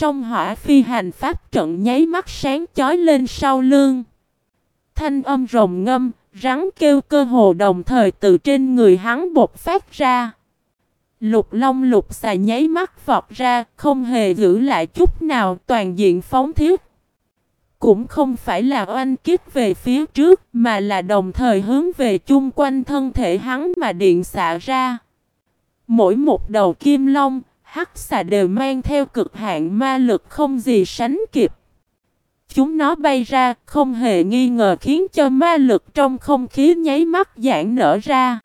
Song hỏa phi hành pháp trận nháy mắt sáng chói lên sau lưng. Thanh âm rồng ngâm, rắn kêu cơ hồ đồng thời từ trên người hắn bột phát ra. Lục long lục xà nháy mắt vọt ra, không hề giữ lại chút nào toàn diện phóng thiết. Cũng không phải là oanh kích về phía trước, mà là đồng thời hướng về chung quanh thân thể hắn mà điện xạ ra. Mỗi một đầu kim long, hắc xà đều mang theo cực hạn ma lực không gì sánh kịp. Chúng nó bay ra, không hề nghi ngờ khiến cho ma lực trong không khí nháy mắt giãn nở ra.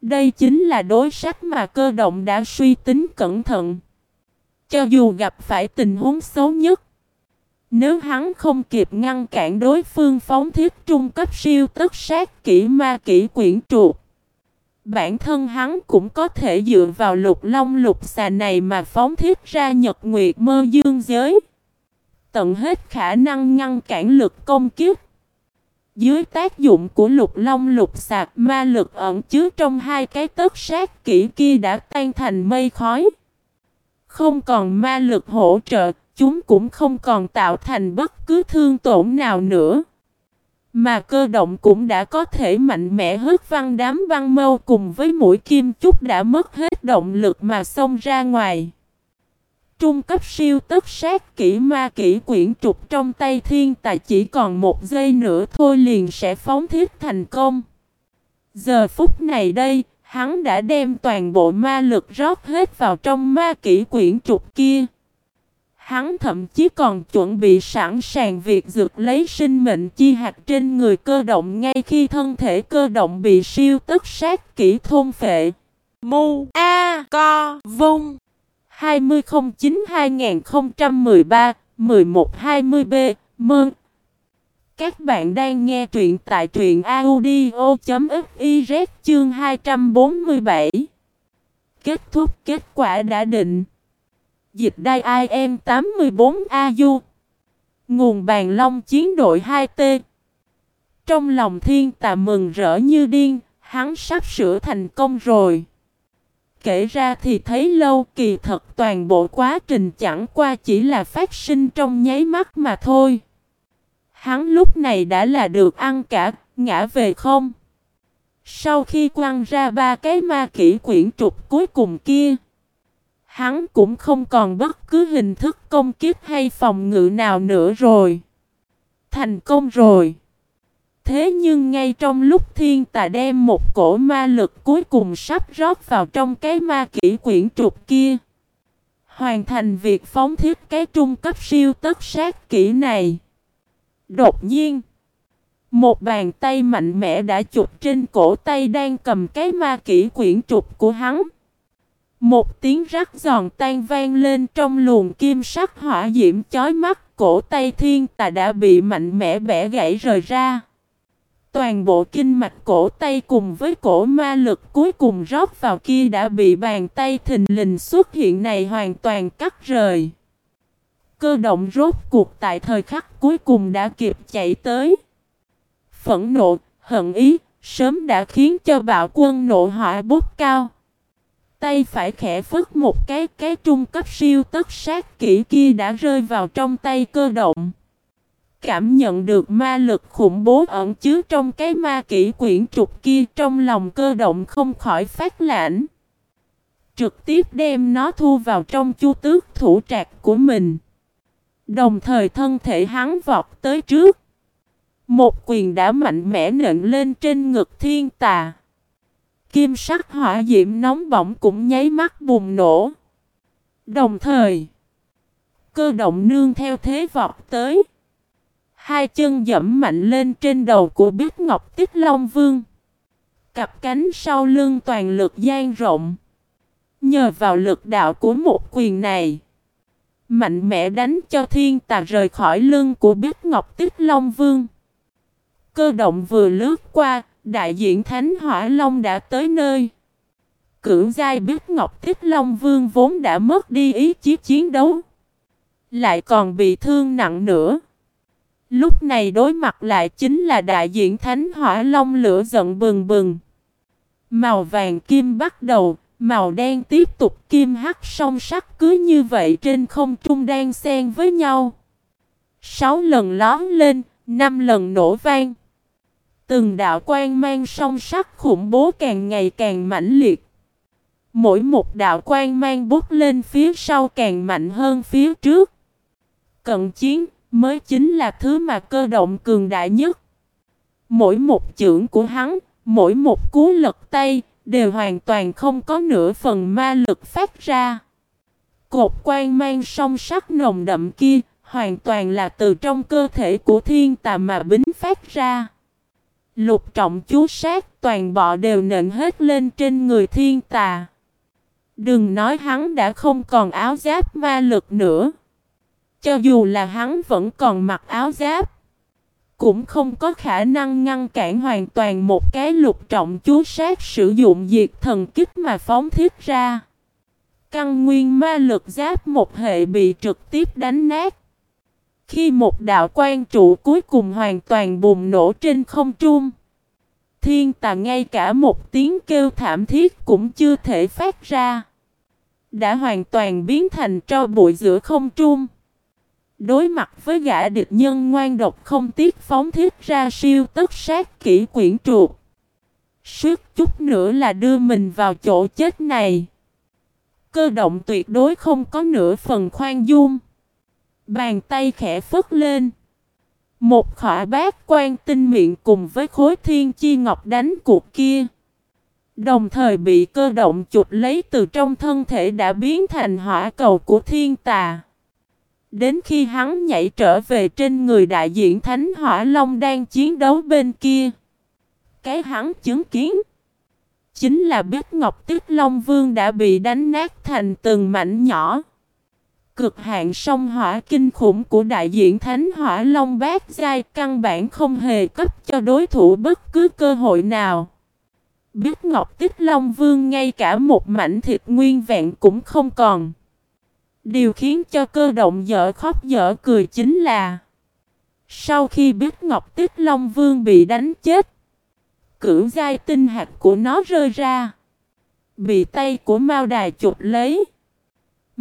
Đây chính là đối sách mà cơ động đã suy tính cẩn thận. Cho dù gặp phải tình huống xấu nhất, nếu hắn không kịp ngăn cản đối phương phóng thiết trung cấp siêu tất sát kỹ ma kỹ quyển trục, bản thân hắn cũng có thể dựa vào lục long lục xà này mà phóng thiết ra nhật nguyệt mơ dương giới. Tận hết khả năng ngăn cản lực công kiếp. Dưới tác dụng của lục long lục sạc ma lực ẩn chứa trong hai cái tất sát kỹ kia đã tan thành mây khói. Không còn ma lực hỗ trợ, chúng cũng không còn tạo thành bất cứ thương tổn nào nữa. Mà cơ động cũng đã có thể mạnh mẽ hất văn đám băng mâu cùng với mũi kim chúc đã mất hết động lực mà xông ra ngoài. Trung cấp siêu tất sát kỹ ma kỹ quyển trục trong tay thiên tài chỉ còn một giây nữa thôi liền sẽ phóng thiết thành công. Giờ phút này đây, hắn đã đem toàn bộ ma lực rót hết vào trong ma kỹ quyển trục kia. Hắn thậm chí còn chuẩn bị sẵn sàng việc dược lấy sinh mệnh chi hạt trên người cơ động ngay khi thân thể cơ động bị siêu tức sát kỹ thôn phệ. Mu A Co Vung. 2009-2013-1120B Mơn. Các bạn đang nghe truyện tại truyện audio.fiz chương 247 Kết thúc, kết quả đã định. Dịch đai IM 84AU Nguồn bàn long chiến đội 2T Trong lòng thiên tà mừng rỡ như điên Hắn sắp sửa thành công rồi Kể ra thì thấy lâu kỳ thật toàn bộ quá trình chẳng qua chỉ là phát sinh trong nháy mắt mà thôi. Hắn lúc này đã là được ăn cả, ngã về không. Sau khi quăng ra ba cái ma kỹ quyển trục cuối cùng kia, hắn cũng không còn bất cứ hình thức công kiếp hay phòng ngự nào nữa rồi. Thành công rồi. Thế nhưng ngay trong lúc thiên tà đem một cổ ma lực cuối cùng sắp rót vào trong cái ma kỹ quyển trục kia. Hoàn thành việc phóng thiết cái trung cấp siêu tất sát kỹ này. Đột nhiên, một bàn tay mạnh mẽ đã chụp trên cổ tay đang cầm cái ma kỹ quyển trục của hắn. Một tiếng rắc giòn tan vang lên trong luồng kim sắc hỏa diễm chói mắt, cổ tay thiên tà đã bị mạnh mẽ bẻ gãy rời ra. Toàn bộ kinh mạch cổ tay cùng với cổ ma lực cuối cùng rót vào kia đã bị bàn tay thình lình xuất hiện này hoàn toàn cắt rời. Cơ động rốt cuộc tại thời khắc cuối cùng đã kịp chạy tới. Phẫn nộ, hận ý, sớm đã khiến cho bạo quân nộ hỏa bốc cao. Tay phải khẽ phức một cái cái trung cấp siêu tất sát kỹ kia đã rơi vào trong tay cơ động. Cảm nhận được ma lực khủng bố ẩn chứa trong cái ma kỹ quyển trục kia trong lòng cơ động không khỏi phát lãnh. Trực tiếp đem nó thu vào trong chu tước thủ trạc của mình. Đồng thời thân thể hắn vọt tới trước. Một quyền đã mạnh mẽ nện lên trên ngực thiên tà. Kim sắc hỏa diễm nóng bỏng cũng nháy mắt bùng nổ. Đồng thời, cơ động nương theo thế vọt tới. Hai chân dẫm mạnh lên trên đầu của Bích Ngọc Tích Long Vương. Cặp cánh sau lưng toàn lực gian rộng. Nhờ vào lực đạo của một quyền này. Mạnh mẽ đánh cho thiên tà rời khỏi lưng của Bích Ngọc Tích Long Vương. Cơ động vừa lướt qua, đại diện Thánh Hỏa Long đã tới nơi. Cưỡng giai biết Ngọc Tích Long Vương vốn đã mất đi ý chí chiến đấu. Lại còn bị thương nặng nữa. Lúc này đối mặt lại chính là đại diện Thánh Hỏa Long lửa giận bừng bừng. Màu vàng kim bắt đầu, Màu đen tiếp tục kim hắc song sắc cứ như vậy trên không trung đang xen với nhau. Sáu lần lón lên, năm lần nổ vang. Từng đạo quan mang song sắc khủng bố càng ngày càng mãnh liệt. Mỗi một đạo quan mang bút lên phía sau càng mạnh hơn phía trước. Cận chiến mới chính là thứ mà cơ động cường đại nhất. Mỗi một chưởng của hắn, mỗi một cú lật tay, đều hoàn toàn không có nửa phần ma lực phát ra. Cột quan mang song sắc nồng đậm kia, hoàn toàn là từ trong cơ thể của thiên tà mà bính phát ra. Lục trọng chú sát, toàn bọ đều nện hết lên trên người thiên tà. Đừng nói hắn đã không còn áo giáp ma lực nữa. Cho dù là hắn vẫn còn mặc áo giáp. Cũng không có khả năng ngăn cản hoàn toàn một cái lục trọng chú sát sử dụng diệt thần kích mà phóng thiết ra. Căn nguyên ma lực giáp một hệ bị trực tiếp đánh nát. Khi một đạo quan trụ cuối cùng hoàn toàn bùng nổ trên không trung. Thiên tà ngay cả một tiếng kêu thảm thiết cũng chưa thể phát ra. Đã hoàn toàn biến thành tro bụi giữa không trung. Đối mặt với gã địch nhân ngoan độc không tiếc phóng thiết ra siêu tất sát kỹ quyển trục, Suốt chút nữa là đưa mình vào chỗ chết này. Cơ động tuyệt đối không có nửa phần khoan dung. Bàn tay khẽ phất lên. Một khỏa bát quan tinh miệng cùng với khối thiên chi ngọc đánh cuộc kia. Đồng thời bị cơ động chụp lấy từ trong thân thể đã biến thành hỏa cầu của thiên tà. Đến khi hắn nhảy trở về trên người đại diện Thánh Hỏa Long đang chiến đấu bên kia. Cái hắn chứng kiến. Chính là biết Ngọc tuyết Long Vương đã bị đánh nát thành từng mảnh nhỏ. Cực hạn sông hỏa kinh khủng của đại diện Thánh Hỏa Long Bát Giai căn bản không hề cấp cho đối thủ bất cứ cơ hội nào. Biết Ngọc Tích Long Vương ngay cả một mảnh thịt nguyên vẹn cũng không còn. Điều khiến cho cơ động dở khóc dở cười chính là, Sau khi biết Ngọc Tích Long Vương bị đánh chết, Cửu giai tinh hạt của nó rơi ra Bị tay của Mao Đài chụp lấy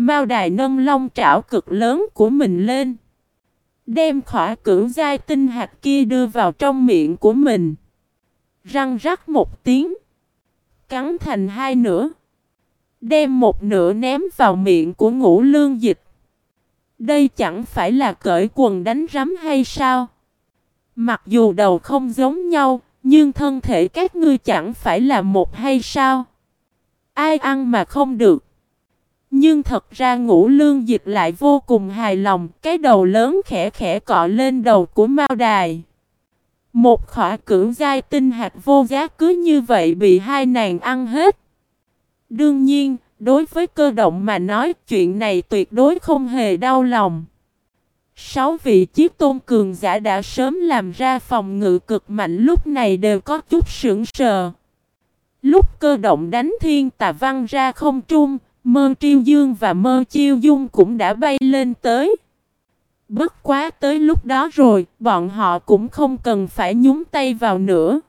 Mao Đài nâng long trảo cực lớn của mình lên Đem khỏa cửu giai tinh hạt kia đưa vào trong miệng của mình Răng rắc một tiếng Cắn thành hai nửa Đem một nửa ném vào miệng của ngũ lương dịch. Đây chẳng phải là cởi quần đánh rắm hay sao? Mặc dù đầu không giống nhau, nhưng thân thể các ngươi chẳng phải là một hay sao? Ai ăn mà không được? Nhưng thật ra ngũ lương dịch lại vô cùng hài lòng, cái đầu lớn khẽ khẽ cọ lên đầu của Mao Đài. Một khỏa cửu giai tinh hạt vô giá cứ như vậy bị hai nàng ăn hết. Đương nhiên, đối với cơ động mà nói chuyện này tuyệt đối không hề đau lòng. Sáu vị chiếc tôn cường giả đã sớm làm ra phòng ngự cực mạnh lúc này đều có chút sững sờ. Lúc cơ động đánh thiên tà văn ra không trung, mơ triêu dương và mơ chiêu dung cũng đã bay lên tới. Bất quá tới lúc đó rồi, bọn họ cũng không cần phải nhúng tay vào nữa.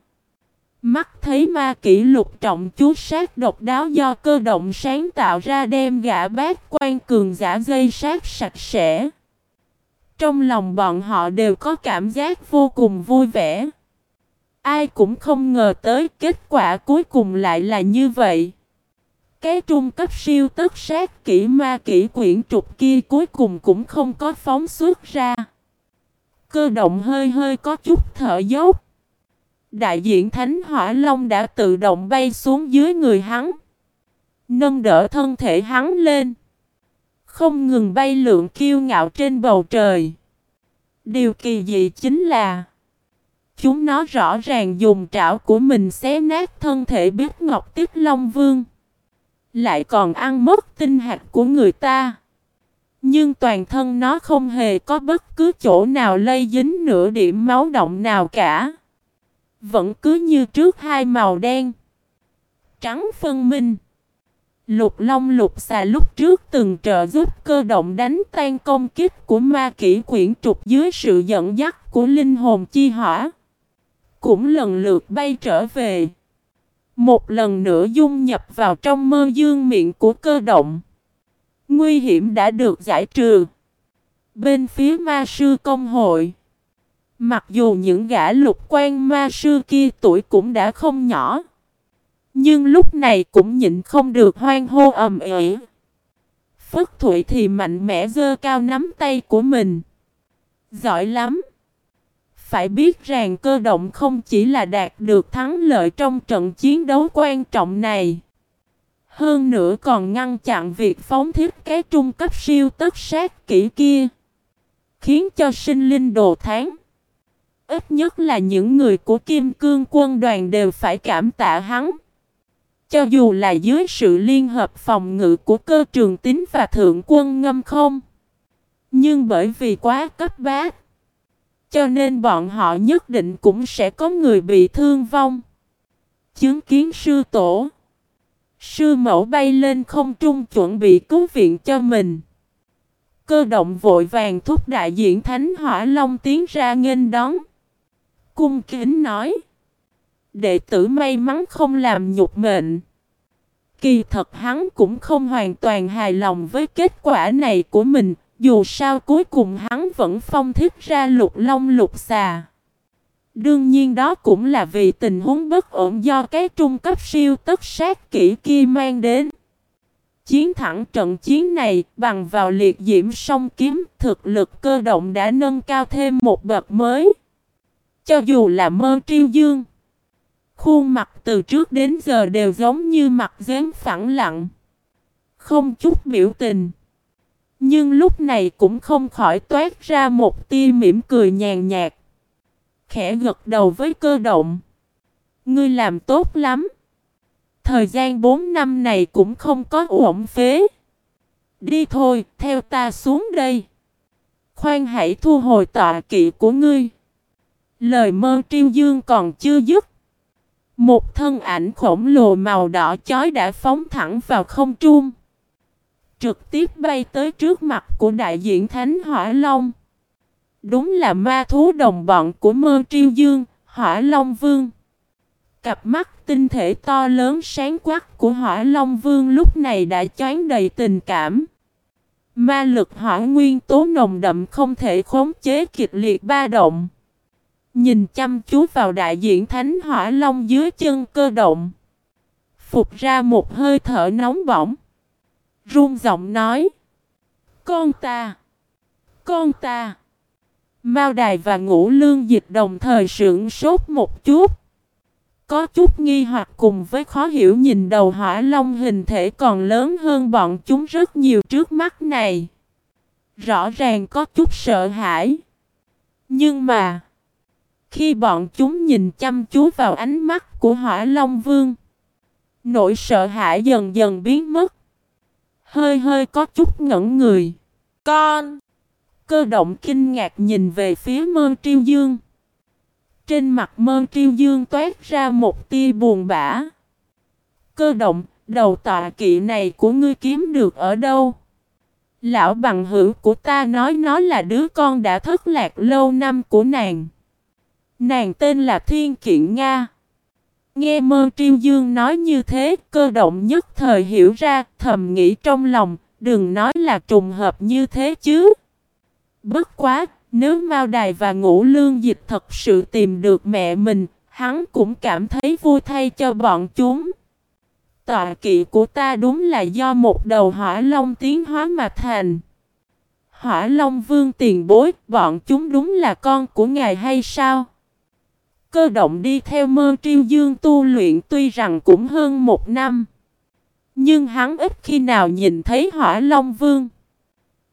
Mắt thấy ma kỷ lục trọng chú sát độc đáo do cơ động sáng tạo ra đem gã bát quan cường giả gây sát sạch sẽ. Trong lòng bọn họ đều có cảm giác vô cùng vui vẻ. Ai cũng không ngờ tới kết quả cuối cùng lại là như vậy. Cái trung cấp siêu tất sát kỹ ma kỹ quyển trục kia cuối cùng cũng không có phóng xuất ra. Cơ động hơi hơi có chút thở dốc. Đại diện Thánh Hỏa Long đã tự động bay xuống dưới người hắn. Nâng đỡ thân thể hắn lên. Không ngừng bay lượn kiêu ngạo trên bầu trời. Điều kỳ dị chính là, Chúng nó rõ ràng dùng trảo của mình xé nát thân thể biết ngọc tiếp Long Vương. Lại còn ăn mất tinh hạt của người ta. Nhưng toàn thân nó không hề có bất cứ chỗ nào lây dính nửa điểm máu động nào cả. Vẫn cứ như trước hai màu đen. Trắng phân minh. Lục Long lục xà lúc trước từng trợ giúp cơ động đánh tan công kích của ma kỷ quyển trục dưới sự dẫn dắt của linh hồn chi hỏa. Cũng lần lượt bay trở về. Một lần nữa dung nhập vào trong mơ dương miệng của cơ động. Nguy hiểm đã được giải trừ. Bên phía ma sư công hội. Mặc dù những gã lục quan ma sư kia tuổi cũng đã không nhỏ. Nhưng lúc này cũng nhịn không được hoang hô ầm ĩ. Phất Thụy thì mạnh mẽ giơ cao nắm tay của mình. Giỏi lắm. Phải biết rằng cơ động không chỉ là đạt được thắng lợi trong trận chiến đấu quan trọng này. Hơn nữa còn ngăn chặn việc phóng thiết cái trung cấp siêu tất sát kỹ kia. Khiến cho sinh linh đồ tháng. Ít nhất là những người của Kim Cương quân đoàn đều phải cảm tạ hắn. Cho dù là dưới sự liên hợp phòng ngự của cơ trường tính và thượng quân ngâm không. Nhưng bởi vì quá cấp bát. Cho nên bọn họ nhất định cũng sẽ có người bị thương vong. Chứng kiến sư tổ. Sư mẫu bay lên không trung chuẩn bị cứu viện cho mình. Cơ động vội vàng thúc đại diện Thánh Hỏa Long tiến ra nghênh đón. Cung kính nói. Đệ tử may mắn không làm nhục mệnh. Kỳ thật hắn cũng không hoàn toàn hài lòng với kết quả này của mình, dù sao cuối cùng hắn vẫn phong thích ra lục long lục xà. Đương nhiên đó cũng là vì tình huống bất ổn do cái trung cấp siêu tất sát kỹ kia mang đến. Chiến thẳng trận chiến này bằng vào liệt diễm song kiếm thực lực cơ động đã nâng cao thêm một bậc mới. Cho dù là mơ triêu dương. Khuôn mặt từ trước đến giờ đều giống như mặt dán phẳng lặng. Không chút biểu tình. Nhưng lúc này cũng không khỏi toát ra một tia mỉm cười nhàn nhạt. Khẽ gật đầu với cơ động. Ngươi làm tốt lắm. Thời gian 4 năm này cũng không có uổng phế. Đi thôi, theo ta xuống đây. Khoan hãy thu hồi tọa kỵ của ngươi. Lời mơ triêu dương còn chưa dứt. Một thân ảnh khổng lồ màu đỏ chói đã phóng thẳng vào không trung. Trực tiếp bay tới trước mặt của đại diện Thánh Hỏa Long. Đúng là ma thú đồng bọn của mơ triêu dương, Hỏa Long Vương. Cặp mắt tinh thể to lớn sáng quắc của Hỏa Long Vương lúc này đã choán đầy tình cảm. Ma lực hỏa nguyên tố nồng đậm không thể khống chế kịch liệt ba động. Nhìn chăm chú vào đại diện Thánh Hỏa Long dưới chân cơ động. Phục ra một hơi thở nóng bỏng. Run giọng nói. Con ta. Con ta. Mao Đài và Ngũ Lương Dịch đồng thời sững sốt một chút. Có chút nghi hoặc cùng với khó hiểu nhìn đầu hỏa long hình thể còn lớn hơn bọn chúng rất nhiều trước mắt này. Rõ ràng có chút sợ hãi. Nhưng mà... Khi bọn chúng nhìn chăm chú vào ánh mắt của hỏa long vương. Nỗi sợ hãi dần dần biến mất. Hơi hơi có chút ngẩn người. Con! Cơ động kinh ngạc nhìn về phía mơ triêu dương. Trên mặt mơ triêu dương toát ra một tia buồn bã. Cơ động, đầu tọa kỵ này của ngươi kiếm được ở đâu? Lão bằng hữu của ta nói nó là đứa con đã thất lạc lâu năm của nàng. Nàng tên là Thiên Kiện Nga. Nghe mơ triêu dương nói như thế, cơ động nhất thời hiểu ra, thầm nghĩ trong lòng, đừng nói là trùng hợp như thế chứ. Bất quá, nếu Mao Đài và Ngũ Lương Dịch thật sự tìm được mẹ mình, hắn cũng cảm thấy vui thay cho bọn chúng. Tọa kỵ của ta đúng là do một đầu hỏa long tiến hóa mà thành. Hỏa long vương tiền bối, bọn chúng đúng là con của ngài hay sao? Cơ động đi theo mơ triêu dương tu luyện tuy rằng cũng hơn một năm. Nhưng hắn ít khi nào nhìn thấy hỏa long vương.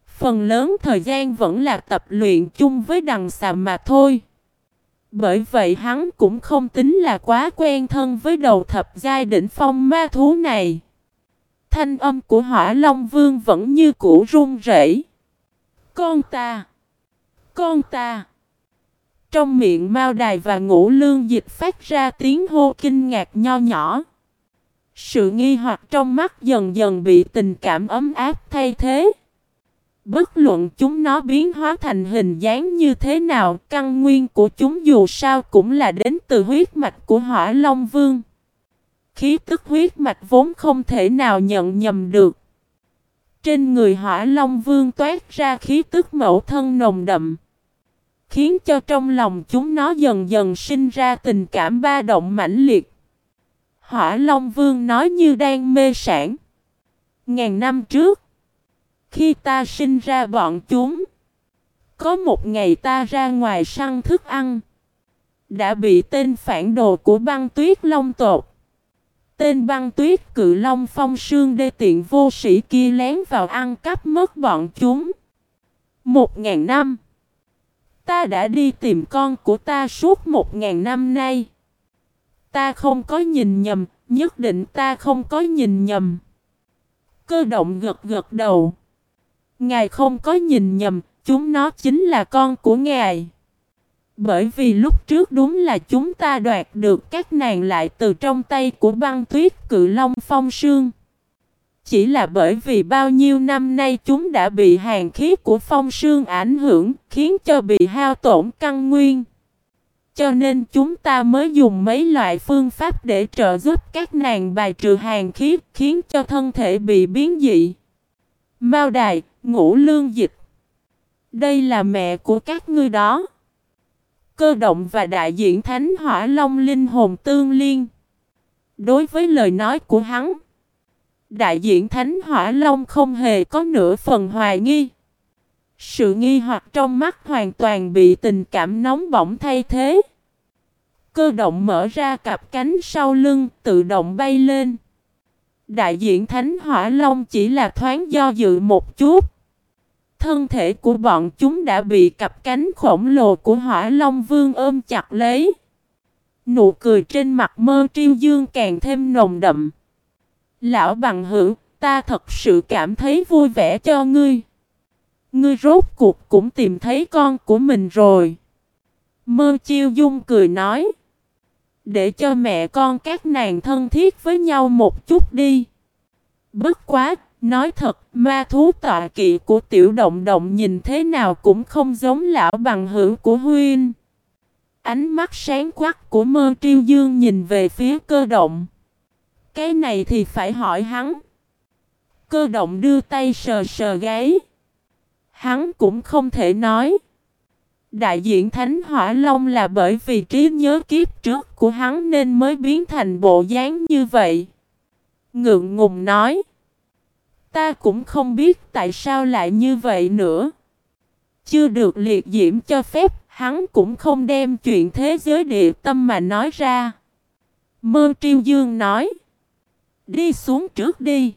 Phần lớn thời gian vẫn là tập luyện chung với đằng xà mà thôi. Bởi vậy hắn cũng không tính là quá quen thân với đầu thập giai đỉnh phong ma thú này. Thanh âm của hỏa long vương vẫn như cũ run rẩy. Con ta! Con ta! Trong miệng Mao Đài và Ngũ Lương Dịch phát ra tiếng hô kinh ngạc nho nhỏ. Sự nghi hoặc trong mắt dần dần bị tình cảm ấm áp thay thế. Bất luận chúng nó biến hóa thành hình dáng như thế nào, căn nguyên của chúng dù sao cũng là đến từ huyết mạch của Hỏa Long Vương. khí tức huyết mạch vốn không thể nào nhận nhầm được. Trên người hỏa Long Vương toát ra khí tức mẫu thân nồng đậm. Khiến cho trong lòng chúng nó dần dần sinh ra tình cảm ba động mãnh liệt. Hỏa Long Vương nói như đang mê sản. Ngàn năm trước, khi ta sinh ra bọn chúng, có một ngày ta ra ngoài săn thức ăn, đã bị tên phản đồ của băng tuyết long tột. Tên băng tuyết cự long phong sương đê tiện vô sĩ kia lén vào ăn cắp mất bọn chúng. Một ngàn năm. Ta đã đi tìm con của ta suốt một ngàn năm nay. Ta không có nhìn nhầm, nhất định ta không có nhìn nhầm. Cơ động gật gật đầu. Ngài không có nhìn nhầm, chúng nó chính là con của ngài. Bởi vì lúc trước đúng là chúng ta đoạt được các nàng lại từ trong tay của băng tuyết cự long phong sương. Chỉ là bởi vì bao nhiêu năm nay chúng đã bị hàng khí của phong sương ảnh hưởng, khiến cho bị hao tổn căn nguyên. Cho nên chúng ta mới dùng mấy loại phương pháp để trợ giúp các nàng bài trừ hàng khí, khiến cho thân thể bị biến dị. Mao đài, ngũ lương dịch. Đây là mẹ của các ngươi đó. Cơ động và đại diện Thánh Hỏa Long linh hồn tương liên. Đối với lời nói của hắn, đại diện Thánh Hỏa Long không hề có nửa phần hoài nghi. Sự nghi hoặc trong mắt hoàn toàn bị tình cảm nóng bỏng thay thế. Cơ động mở ra cặp cánh sau lưng, tự động bay lên. Đại diện Thánh Hỏa Long chỉ là thoáng do dự một chút. Thân thể của bọn chúng đã bị cặp cánh khổng lồ của hỏa long vương ôm chặt lấy. Nụ cười trên mặt mơ triêu dương càng thêm nồng đậm. Lão bằng hữu, ta thật sự cảm thấy vui vẻ cho ngươi. Ngươi rốt cuộc cũng tìm thấy con của mình rồi. Mơ chiêu dung cười nói. Để cho mẹ con các nàng thân thiết với nhau một chút đi. Bất quá, Nói thật, ma thú tọa kỵ của tiểu động động nhìn thế nào cũng không giống lão bằng hữu của Huynh. Ánh mắt sáng quắc của mơ triêu dương nhìn về phía cơ động. Cái này thì phải hỏi hắn. Cơ động đưa tay sờ sờ gáy. Hắn cũng không thể nói. Đại diện Thánh Hỏa Long là bởi vì trí nhớ kiếp trước của hắn nên mới biến thành bộ dáng như vậy. Ngượng ngùng nói. Ta cũng không biết tại sao lại như vậy nữa. Chưa được liệt diễm cho phép, hắn cũng không đem chuyện thế giới địa tâm mà nói ra. Mơ triêu dương nói. Đi xuống trước đi.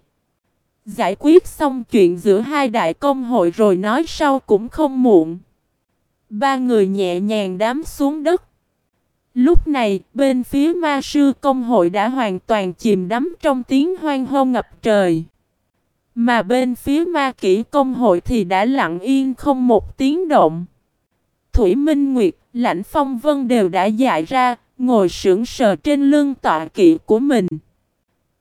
Giải quyết xong chuyện giữa hai đại công hội rồi nói sau cũng không muộn. Ba người nhẹ nhàng đám xuống đất. Lúc này, bên phía ma sư công hội đã hoàn toàn chìm đắm trong tiếng hoang hô ngập trời. Mà bên phía ma kỷ công hội thì đã lặng yên không một tiếng động. Thủy Minh Nguyệt, Lãnh Phong Vân đều đã dại ra, ngồi sững sờ trên lưng tọa kỵ của mình.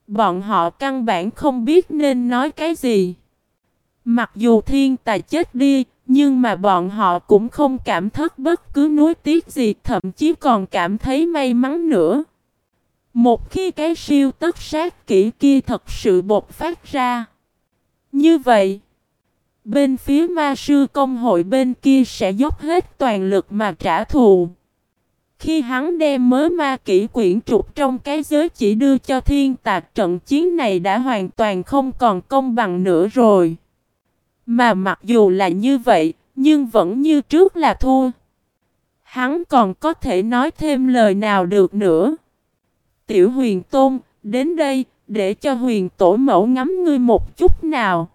Bọn họ căn bản không biết nên nói cái gì. Mặc dù thiên tài chết đi, nhưng mà bọn họ cũng không cảm thất bất cứ nuối tiếc gì, thậm chí còn cảm thấy may mắn nữa. Một khi cái siêu tất sát kỹ kia thật sự bột phát ra, như vậy, bên phía ma sư công hội bên kia sẽ dốc hết toàn lực mà trả thù. Khi hắn đem mớ ma kỹ quyển trục trong cái giới chỉ đưa cho thiên tạc trận chiến này đã hoàn toàn không còn công bằng nữa rồi. Mà mặc dù là như vậy, nhưng vẫn như trước là thua. Hắn còn có thể nói thêm lời nào được nữa. Tiểu huyền tôn, đến đây, để cho huyền tổ mẫu ngắm ngươi một chút nào.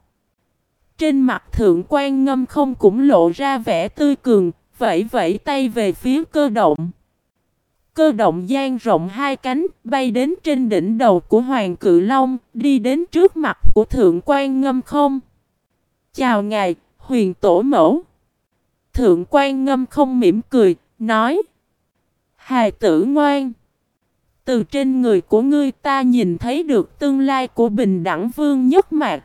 Trên mặt thượng quan ngâm không cũng lộ ra vẻ tươi cường, vẫy vẫy tay về phía cơ động. Cơ động gian rộng hai cánh, bay đến trên đỉnh đầu của Hoàng Cự Long, đi đến trước mặt của Thượng quan Ngâm không. Chào ngài, huyền tổ mẫu. Thượng quan Ngâm không mỉm cười, nói. Hài tử ngoan. Từ trên người của ngươi ta nhìn thấy được tương lai của bình đẳng vương nhất mạc.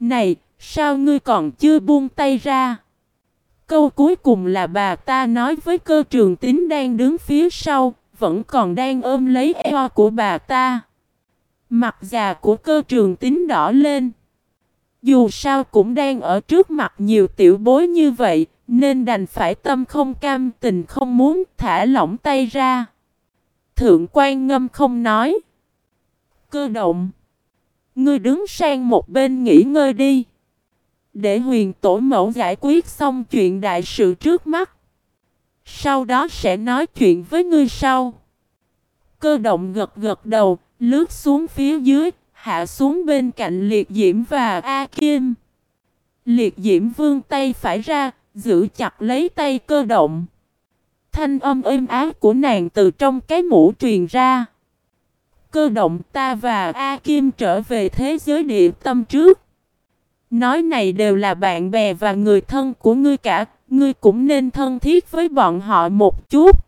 Này, sao ngươi còn chưa buông tay ra? Câu cuối cùng là bà ta nói với cơ trường tín đang đứng phía sau, vẫn còn đang ôm lấy eo của bà ta. Mặt già của cơ trường tính đỏ lên. Dù sao cũng đang ở trước mặt nhiều tiểu bối như vậy, nên đành phải tâm không cam tình không muốn thả lỏng tay ra. Thượng quan ngâm không nói. Cơ động. Ngươi đứng sang một bên nghỉ ngơi đi. Để huyền tổ mẫu giải quyết xong chuyện đại sự trước mắt. Sau đó sẽ nói chuyện với ngươi sau. Cơ động gật gật đầu, lướt xuống phía dưới, hạ xuống bên cạnh liệt diễm và A Kim. Liệt diễm vương tay phải ra, giữ chặt lấy tay cơ động. Thanh âm êm ái của nàng từ trong cái mũ truyền ra. Cơ động ta và A Kim trở về thế giới địa tâm trước. Nói này đều là bạn bè và người thân của ngươi cả, ngươi cũng nên thân thiết với bọn họ một chút.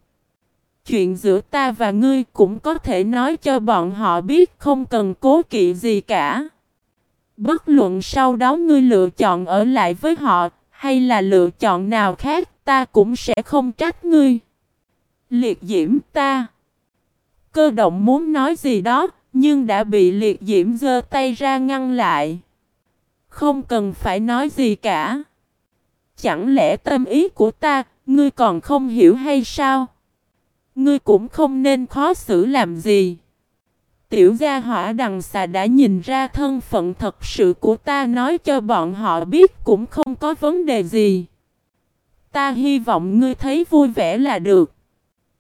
Chuyện giữa ta và ngươi cũng có thể nói cho bọn họ biết không cần cố kỵ gì cả. Bất luận sau đó ngươi lựa chọn ở lại với họ, hay là lựa chọn nào khác, ta cũng sẽ không trách ngươi. Liệt diễm ta. Cơ động muốn nói gì đó, nhưng đã bị liệt diễm giơ tay ra ngăn lại. Không cần phải nói gì cả. Chẳng lẽ tâm ý của ta, ngươi còn không hiểu hay sao? Ngươi cũng không nên khó xử làm gì. Tiểu gia hỏa đằng xà đã nhìn ra thân phận thật sự của ta nói cho bọn họ biết cũng không có vấn đề gì. Ta hy vọng ngươi thấy vui vẻ là được.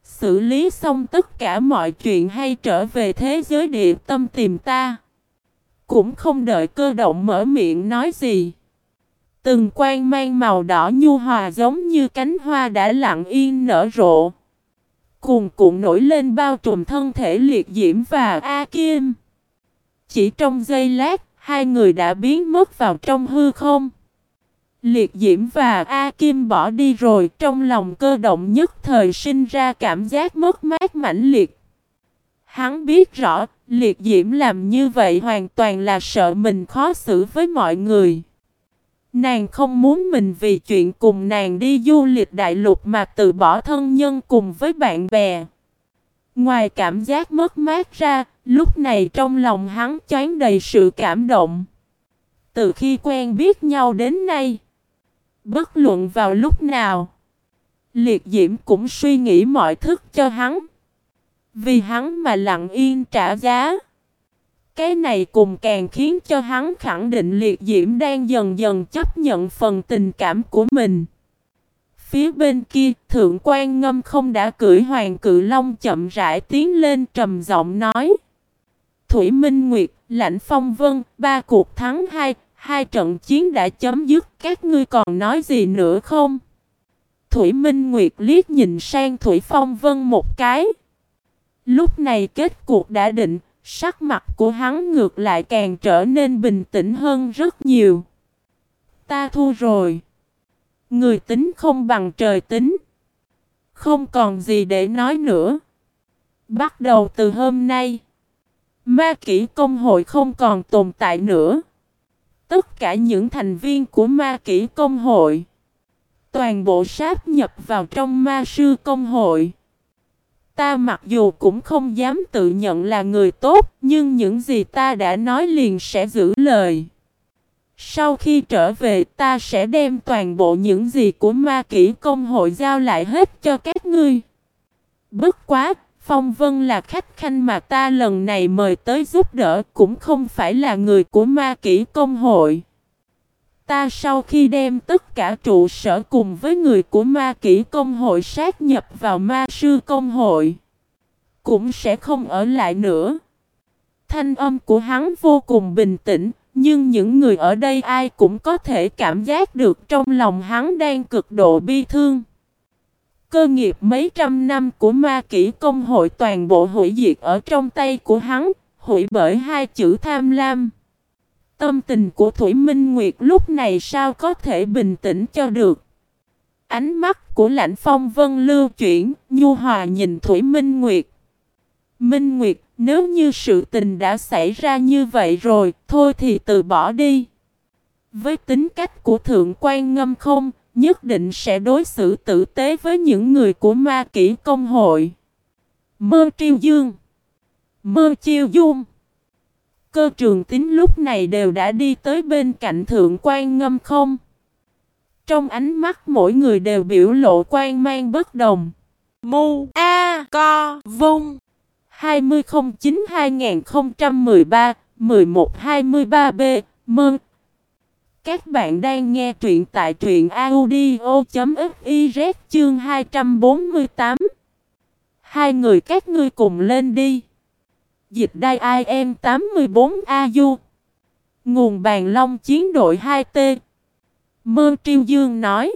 Xử lý xong tất cả mọi chuyện hay trở về thế giới địa tâm tìm ta. Cũng không đợi cơ động mở miệng nói gì. Từng quan mang màu đỏ nhu hòa giống như cánh hoa đã lặng yên nở rộ. Cuồn cuộn nổi lên bao trùm thân thể liệt diễm và A Kim. Chỉ trong giây lát, hai người đã biến mất vào trong hư không. Liệt diễm và A Kim bỏ đi rồi trong lòng cơ động nhất thời sinh ra cảm giác mất mát mãnh liệt. Hắn biết rõ, liệt diễm làm như vậy hoàn toàn là sợ mình khó xử với mọi người. Nàng không muốn mình vì chuyện cùng nàng đi du lịch đại lục mà từ bỏ thân nhân cùng với bạn bè. Ngoài cảm giác mất mát ra, lúc này trong lòng hắn choáng đầy sự cảm động. Từ khi quen biết nhau đến nay, bất luận vào lúc nào, liệt diễm cũng suy nghĩ mọi thức cho hắn. Vì hắn mà lặng yên trả giá. Cái này cùng càng khiến cho hắn khẳng định liệt diễm đang dần dần chấp nhận phần tình cảm của mình. Phía bên kia, thượng quan ngâm không đã cưỡi hoàng cự long chậm rãi tiến lên trầm giọng nói. Thủy Minh Nguyệt, Lãnh Phong Vân, ba cuộc thắng hai, hai trận chiến đã chấm dứt, các ngươi còn nói gì nữa không? Thủy Minh Nguyệt liếc nhìn sang Thủy Phong Vân một cái. Lúc này kết cuộc đã định, Sắc mặt của hắn ngược lại càng trở nên bình tĩnh hơn rất nhiều. Ta thua rồi. Người tính không bằng trời tính. Không còn gì để nói nữa. Bắt đầu từ hôm nay, ma kỷ công hội không còn tồn tại nữa. Tất cả những thành viên của ma kỷ công hội, toàn bộ sáp nhập vào trong ma sư công hội. Ta mặc dù cũng không dám tự nhận là người tốt, nhưng những gì ta đã nói liền sẽ giữ lời. Sau khi trở về ta sẽ đem toàn bộ những gì của ma kỷ công hội giao lại hết cho các ngươi. Bất quá, Phong Vân là khách khanh mà ta lần này mời tới giúp đỡ cũng không phải là người của ma kỷ công hội. Ta sau khi đem tất cả trụ sở cùng với người của ma kỹ công hội sát nhập vào ma sư công hội, cũng sẽ không ở lại nữa. Thanh âm của hắn vô cùng bình tĩnh, nhưng những người ở đây ai cũng có thể cảm giác được trong lòng hắn đang cực độ bi thương. Cơ nghiệp mấy trăm năm của ma kỹ công hội toàn bộ hủy diệt ở trong tay của hắn, hủy bởi hai chữ tham lam. Tâm tình của Thủy Minh Nguyệt lúc này sao có thể bình tĩnh cho được. Ánh mắt của lãnh phong vân lưu chuyển, nhu hòa nhìn Thủy Minh Nguyệt. Minh Nguyệt, nếu như sự tình đã xảy ra như vậy rồi, thôi thì từ bỏ đi. Với tính cách của Thượng quan Ngâm không, nhất định sẽ đối xử tử tế với những người của ma kỷ công hội. Mơ triêu dương Mơ chiêu dung cơ trường tính lúc này đều đã đi tới bên cạnh thượng quan ngâm không. Trong ánh mắt mỗi người đều biểu lộ quan mang bất đồng. Mu A Co Vung. 2009-2013-1123B Mơn. Các bạn đang nghe truyện tại truyện audio.fiz chương 248 Hai người các ngươi cùng lên đi. Dịch đai IM 84AU Nguồn bàn long chiến đội 2T Mơ Triêu Dương nói,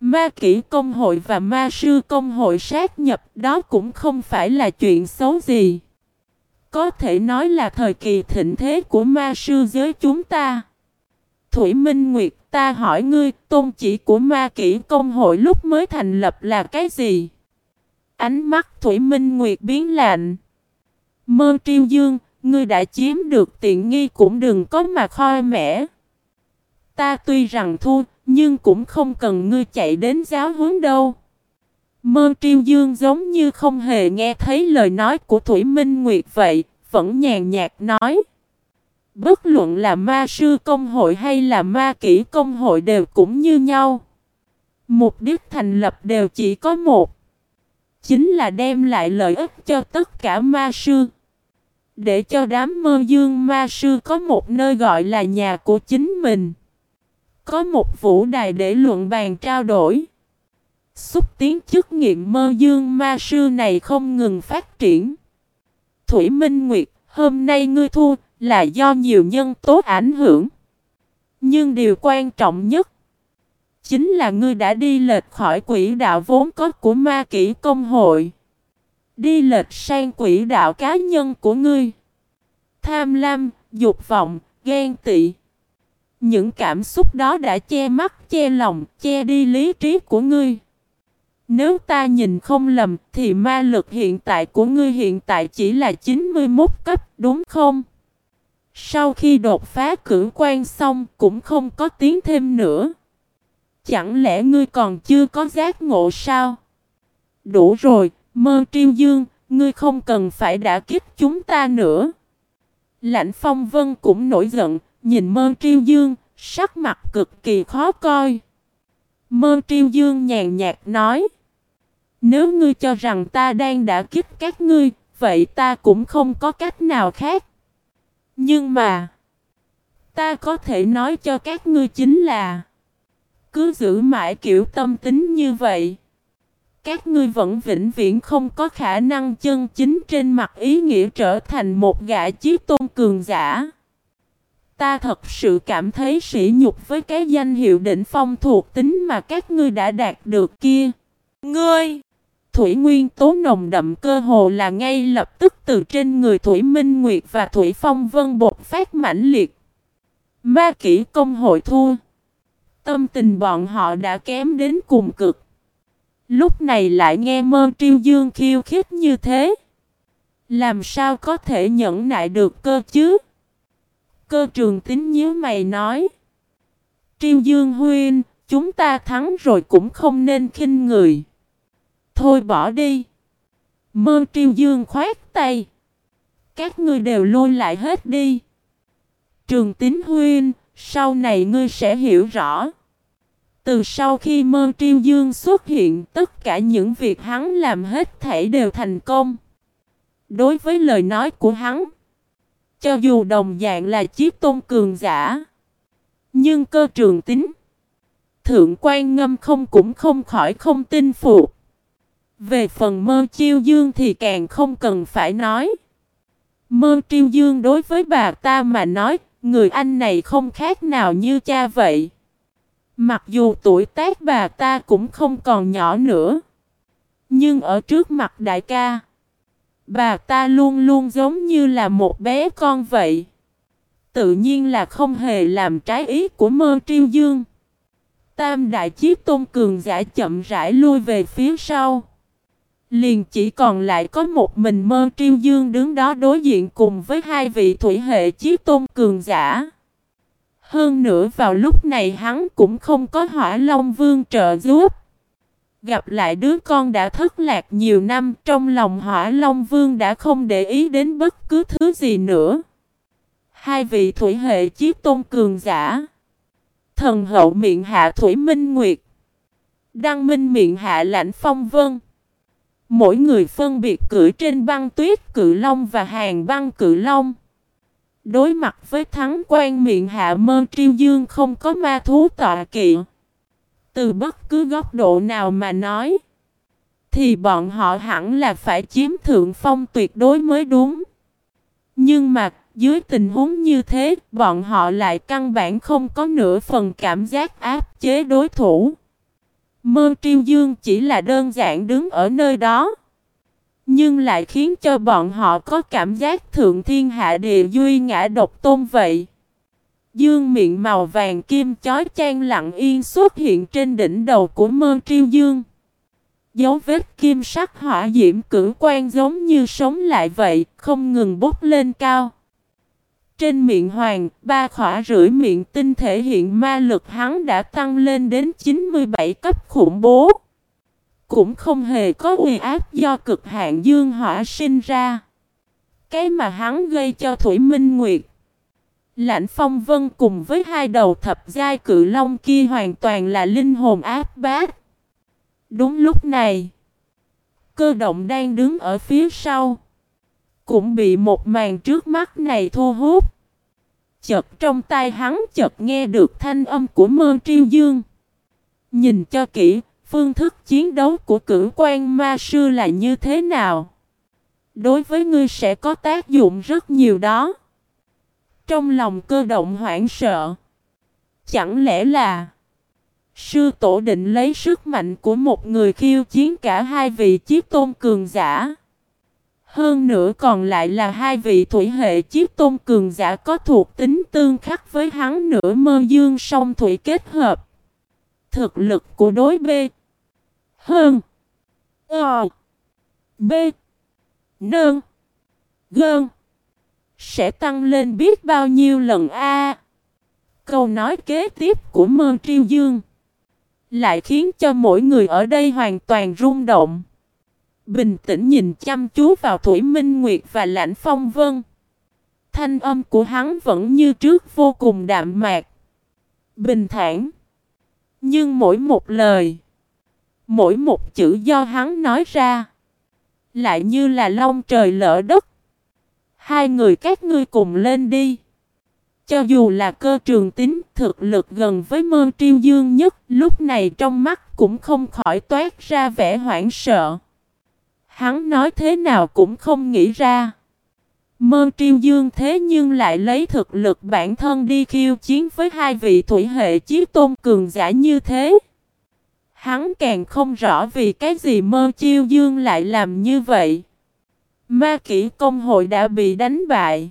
Ma kỹ công hội và ma sư công hội sát nhập, đó cũng không phải là chuyện xấu gì. Có thể nói là thời kỳ thịnh thế của ma sư giới chúng ta. Thủy Minh Nguyệt, ta hỏi ngươi, tôn chỉ của ma kỹ công hội lúc mới thành lập là cái gì? Ánh mắt Thủy Minh Nguyệt biến lạnh. Mơ triêu dương, ngươi đã chiếm được tiện nghi cũng đừng có mà khoi mẻ. Ta tuy rằng thua, nhưng cũng không cần ngươi chạy đến giáo huấn đâu. Mơ triêu dương giống như không hề nghe thấy lời nói của Thủy Minh Nguyệt vậy, vẫn nhàn nhạt nói. Bất luận là ma sư công hội hay là ma kỹ công hội đều cũng như nhau. Mục đích thành lập đều chỉ có một. Chính là đem lại lợi ích cho tất cả ma sư. Để cho đám mơ dương ma sư có một nơi gọi là nhà của chính mình. Có một vũ đài để luận bàn trao đổi. Xúc tiến chức nghiệm mơ dương ma sư này không ngừng phát triển. Thủy Minh Nguyệt, hôm nay ngươi thua là do nhiều nhân tố ảnh hưởng. Nhưng điều quan trọng nhất chính là ngươi đã đi lệch khỏi quỹ đạo vốn có của ma kỹ công hội. Đi lệch sang quỹ đạo cá nhân của ngươi. Tham lam, dục vọng, ghen tị. Những cảm xúc đó đã che mắt, che lòng, che đi lý trí của ngươi. Nếu ta nhìn không lầm thì ma lực hiện tại của ngươi hiện tại chỉ là 91 cấp đúng không? Sau khi đột phá cử quan xong cũng không có tiến thêm nữa. Chẳng lẽ ngươi còn chưa có giác ngộ sao? Đủ rồi, mơ triêu dương, ngươi không cần phải đã kích chúng ta nữa. Lãnh phong vân cũng nổi giận, nhìn mơ triêu dương, sắc mặt cực kỳ khó coi. Mơ triêu dương nhàn nhạt nói. Nếu ngươi cho rằng ta đang đã kích các ngươi, vậy ta cũng không có cách nào khác. Nhưng mà, ta có thể nói cho các ngươi chính là, cứ giữ mãi kiểu tâm tính như vậy. Các ngươi vẫn vĩnh viễn không có khả năng chân chính trên mặt ý nghĩa trở thành một gã chiếc tôn cường giả. Ta thật sự cảm thấy sỉ nhục với cái danh hiệu đỉnh phong thuộc tính mà các ngươi đã đạt được kia. Ngươi! Thủy nguyên tố nồng đậm cơ hồ là ngay lập tức từ trên người Thủy Minh Nguyệt và Thủy Phong Vân bột phát mãnh liệt. Ma kỹ công hội thua. Tâm tình bọn họ đã kém đến cùng cực. Lúc này lại nghe mơ triêu dương khiêu khích như thế. Làm sao có thể nhẫn nại được cơ chứ? Cơ trường tính nhớ mày nói. Triêu dương huyên, chúng ta thắng rồi cũng không nên khinh người. Thôi bỏ đi. Mơ triêu dương khoát tay. Các ngươi đều lôi lại hết đi. Trường tín huyên, sau này ngươi sẽ hiểu rõ. Từ sau khi mơ triêu dương xuất hiện, tất cả những việc hắn làm hết thể đều thành công. Đối với lời nói của hắn, cho dù đồng dạng là chiếc tôn cường giả, nhưng cơ trường tính, thượng quan ngâm không cũng không khỏi không tin phục. Về phần mơ chiêu dương thì càng không cần phải nói. Mơ triêu dương đối với bà ta mà nói, người anh này không khác nào như cha vậy. Mặc dù tuổi tác bà ta cũng không còn nhỏ nữa. Nhưng ở trước mặt đại ca, bà ta luôn luôn giống như là một bé con vậy. Tự nhiên là không hề làm trái ý của mơ triêu dương. Tam đại chiếc tôn cường giả chậm rãi lui về phía sau. Liền chỉ còn lại có một mình mơ triêu dương đứng đó đối diện cùng với hai vị thủy hệ chiếc tôn cường giả. Hơn nữa vào lúc này hắn cũng không có hỏa long vương trợ giúp. Gặp lại đứa con đã thất lạc nhiều năm, trong lòng hỏa long vương đã không để ý đến bất cứ thứ gì nữa. Hai vị thủy hệ chiếc tôn cường giả. Thần hậu miệng hạ Thủy Minh Nguyệt. Đăng Minh miệng hạ Lãnh Phong Vân. Mỗi người phân biệt cử trên băng tuyết cự long và hàng băng cự long. Đối mặt với thắng quan miệng hạ mơ triêu dương không có ma thú tọa kỵ. Từ bất cứ góc độ nào mà nói. Thì bọn họ hẳn là phải chiếm thượng phong tuyệt đối mới đúng. Nhưng mà dưới tình huống như thế, bọn họ lại căn bản không có nửa phần cảm giác áp chế đối thủ. Mơ triêu dương chỉ là đơn giản đứng ở nơi đó. Nhưng lại khiến cho bọn họ có cảm giác thượng thiên hạ địa duy ngã độc tôn vậy. Dương miệng màu vàng kim chói chang lặng yên xuất hiện trên đỉnh đầu của mơ triêu dương. Dấu vết kim sắc hỏa diễm cử quan giống như sống lại vậy, không ngừng bốc lên cao. Trên miệng hoàng, ba khỏa rưỡi miệng tinh thể hiện ma lực hắn đã tăng lên đến 97 cấp khủng bố. Cũng không hề có uy áp do cực hạn dương hỏa sinh ra. Cái mà hắn gây cho Thủy Minh Nguyệt. Lãnh Phong Vân cùng với hai đầu thập giai cự long kia hoàn toàn là linh hồn áp bát. Đúng lúc này, cơ động đang đứng ở phía sau. Cũng bị một màn trước mắt này thu hút. Chợt trong tai hắn chợt nghe được thanh âm của mơ triêu dương. Nhìn cho kỹ, phương thức chiến đấu của cửu quan ma sư là như thế nào? Đối với ngươi sẽ có tác dụng rất nhiều đó. Trong lòng cơ động hoảng sợ. Chẳng lẽ là Sư tổ định lấy sức mạnh của một người khiêu chiến cả hai vị chiếc tôn cường giả. Hơn nữa còn lại là hai vị thủy hệ chiếc tôn cường giả có thuộc tính tương khắc với hắn nửa mơ dương song thủy kết hợp. Thực lực của đối bê hơn Ờ B Nơn Gơn Sẽ tăng lên biết bao nhiêu lần A Câu nói kế tiếp của mơ triêu dương Lại khiến cho mỗi người ở đây hoàn toàn rung động Bình tĩnh nhìn chăm chú vào Thủy Minh Nguyệt và Lãnh Phong Vân. Thanh âm của hắn vẫn như trước vô cùng đạm mạc. Bình thản. Nhưng mỗi một lời. Mỗi một chữ do hắn nói ra. Lại như là long trời lỡ đất. Hai người các ngươi cùng lên đi. Cho dù là cơ trường tính thực lực gần với mơ triêu dương nhất, lúc này trong mắt cũng không khỏi toát ra vẻ hoảng sợ. Hắn nói thế nào cũng không nghĩ ra. Mơ triêu dương thế nhưng lại lấy thực lực bản thân đi khiêu chiến với hai vị thủy hệ chiếc tôn cường giả như thế. Hắn càng không rõ vì cái gì mơ chiêu dương lại làm như vậy. Ma kỷ công hội đã bị đánh bại.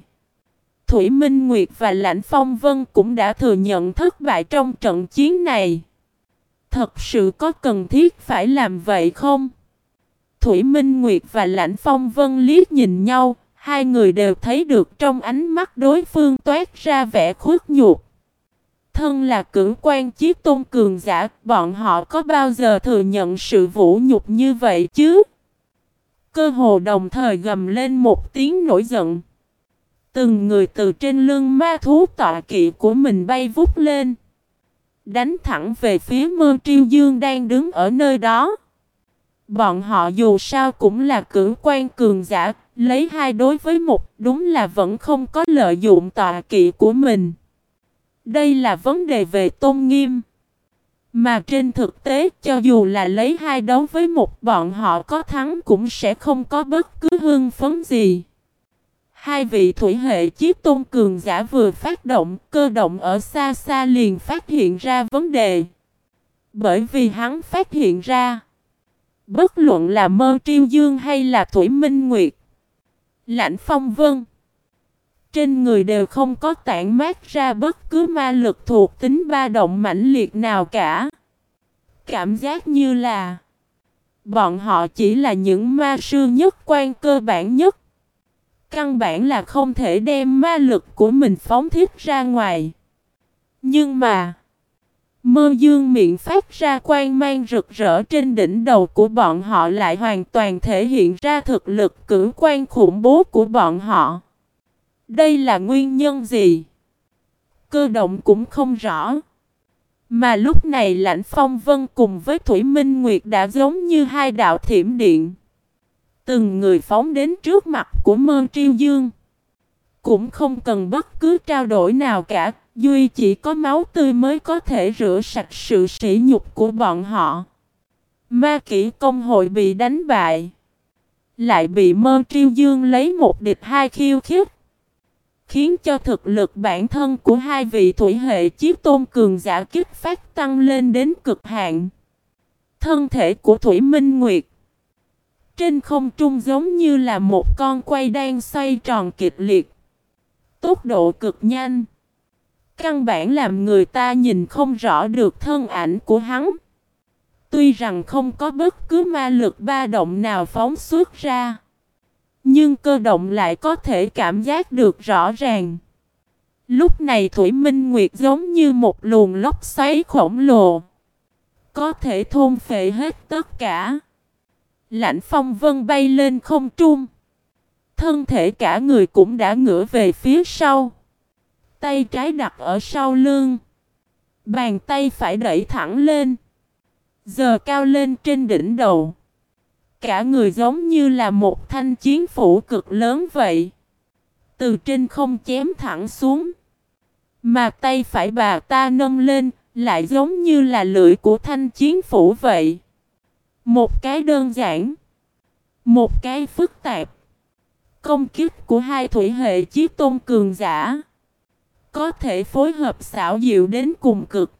Thủy Minh Nguyệt và Lãnh Phong Vân cũng đã thừa nhận thất bại trong trận chiến này. Thật sự có cần thiết phải làm vậy không? Thủy Minh Nguyệt và Lãnh Phong Vân liếc nhìn nhau, hai người đều thấy được trong ánh mắt đối phương toát ra vẻ khuất nhục. Thân là cử quan chiếc tôn cường giả, bọn họ có bao giờ thừa nhận sự vũ nhục như vậy chứ? Cơ hồ đồng thời gầm lên một tiếng nổi giận. Từng người từ trên lưng ma thú tọa kỵ của mình bay vút lên. Đánh thẳng về phía mơ triêu dương đang đứng ở nơi đó. Bọn họ dù sao cũng là cử quan cường giả, lấy hai đối với một, đúng là vẫn không có lợi dụng tọa kỵ của mình. Đây là vấn đề về tôn nghiêm. Mà trên thực tế, cho dù là lấy hai đấu với một, bọn họ có thắng cũng sẽ không có bất cứ hương phấn gì. Hai vị thủy hệ chiếc tôn cường giả vừa phát động, cơ động ở xa xa liền phát hiện ra vấn đề. Bởi vì hắn phát hiện ra Bất luận là mơ triêu dương hay là thủy minh nguyệt. Lãnh phong vân. Trên người đều không có tản mát ra bất cứ ma lực thuộc tính ba động mãnh liệt nào cả. Cảm giác như là Bọn họ chỉ là những ma sư nhất quan cơ bản nhất. Căn bản là không thể đem ma lực của mình phóng thiết ra ngoài. Nhưng mà, Mơ dương miệng phát ra quan mang rực rỡ trên đỉnh đầu của bọn họ lại hoàn toàn thể hiện ra thực lực cử quan khủng bố của bọn họ. Đây là nguyên nhân gì? Cơ động cũng không rõ. Mà lúc này Lãnh Phong Vân cùng với Thủy Minh Nguyệt đã giống như hai đạo thiểm điện. Từng người phóng đến trước mặt của Mơ Triêu Dương. Cũng không cần bất cứ trao đổi nào cả, Duy chỉ có máu tươi mới có thể rửa sạch sự sỉ nhục của bọn họ. Ma kỹ công hội bị đánh bại. Lại bị Mơ Triêu Dương lấy một địch hai khiêu khích khiến cho thực lực bản thân của hai vị thủy hệ chiếc tôn cường giả kích phát tăng lên đến cực hạn. Thân thể của Thủy Minh Nguyệt trên không trung giống như là một con quay đang xoay tròn kịch liệt. Tốc độ cực nhanh. Căn bản làm người ta nhìn không rõ được thân ảnh của hắn. Tuy rằng không có bất cứ ma lực ba động nào phóng xuất ra. Nhưng cơ động lại có thể cảm giác được rõ ràng. Lúc này Thủy Minh Nguyệt giống như một luồng lốc xoáy khổng lồ. Có thể thôn phệ hết tất cả. Lạnh phong vân bay lên không trung. Thân thể cả người cũng đã ngửa về phía sau. Tay trái đặt ở sau lưng. Bàn tay phải đẩy thẳng lên. Giờ cao lên trên đỉnh đầu. Cả người giống như là một thanh chiến phủ cực lớn vậy. Từ trên không chém thẳng xuống. Mà tay phải bà ta nâng lên, lại giống như là lưỡi của thanh chiến phủ vậy. Một cái đơn giản. Một cái phức tạp. Công kích của hai thủy hệ chiếc tôn cường giả. Có thể phối hợp xảo diệu đến cùng cực.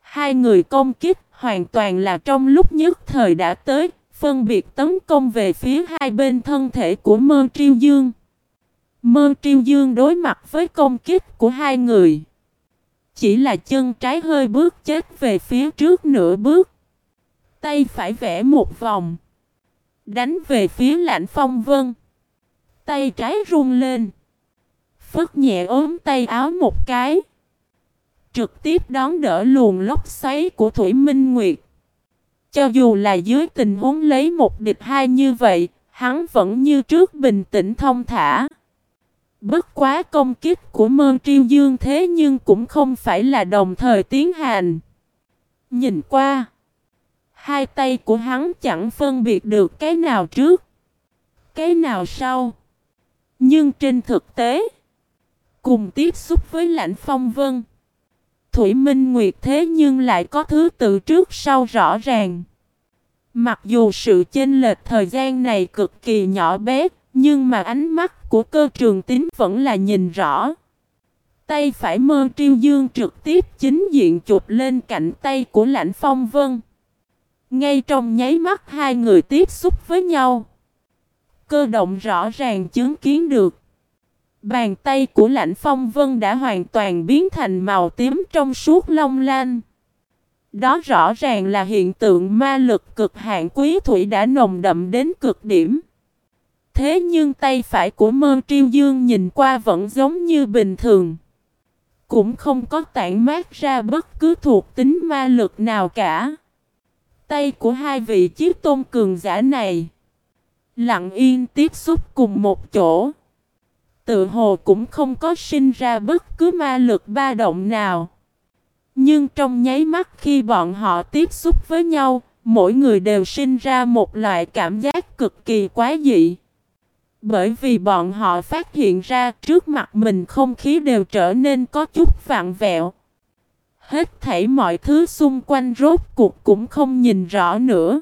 Hai người công kích hoàn toàn là trong lúc nhất thời đã tới, phân biệt tấn công về phía hai bên thân thể của Mơ Triêu Dương. Mơ Triêu Dương đối mặt với công kích của hai người. Chỉ là chân trái hơi bước chết về phía trước nửa bước. Tay phải vẽ một vòng. Đánh về phía lạnh phong vân. Tay trái run lên. Phất nhẹ ốm tay áo một cái. Trực tiếp đón đỡ luồng lốc xoáy của Thủy Minh Nguyệt. Cho dù là dưới tình huống lấy một địch hai như vậy, hắn vẫn như trước bình tĩnh thông thả. Bất quá công kích của Mơn Triêu Dương thế nhưng cũng không phải là đồng thời tiến hành. Nhìn qua, hai tay của hắn chẳng phân biệt được cái nào trước, cái nào sau. Nhưng trên thực tế, cùng tiếp xúc với lãnh phong vân, Thủy Minh Nguyệt thế nhưng lại có thứ tự trước sau rõ ràng. Mặc dù sự chênh lệch thời gian này cực kỳ nhỏ bé, nhưng mà ánh mắt của cơ trường tín vẫn là nhìn rõ. Tay phải mơ triêu dương trực tiếp chính diện chụp lên cạnh tay của lãnh phong vân. Ngay trong nháy mắt hai người tiếp xúc với nhau. Cơ động rõ ràng chứng kiến được. Bàn tay của lãnh phong vân đã hoàn toàn biến thành màu tím trong suốt long lanh. Đó rõ ràng là hiện tượng ma lực cực hạn quý thủy đã nồng đậm đến cực điểm. Thế nhưng tay phải của mơ triêu dương nhìn qua vẫn giống như bình thường. Cũng không có tản mát ra bất cứ thuộc tính ma lực nào cả. Tay của hai vị chiếc tôn cường giả này lặng yên tiếp xúc cùng một chỗ. Tự hồ cũng không có sinh ra bất cứ ma lực ba động nào. Nhưng trong nháy mắt khi bọn họ tiếp xúc với nhau, mỗi người đều sinh ra một loại cảm giác cực kỳ quá dị. Bởi vì bọn họ phát hiện ra trước mặt mình không khí đều trở nên có chút vạn vẹo. Hết thảy mọi thứ xung quanh rốt cuộc cũng không nhìn rõ nữa.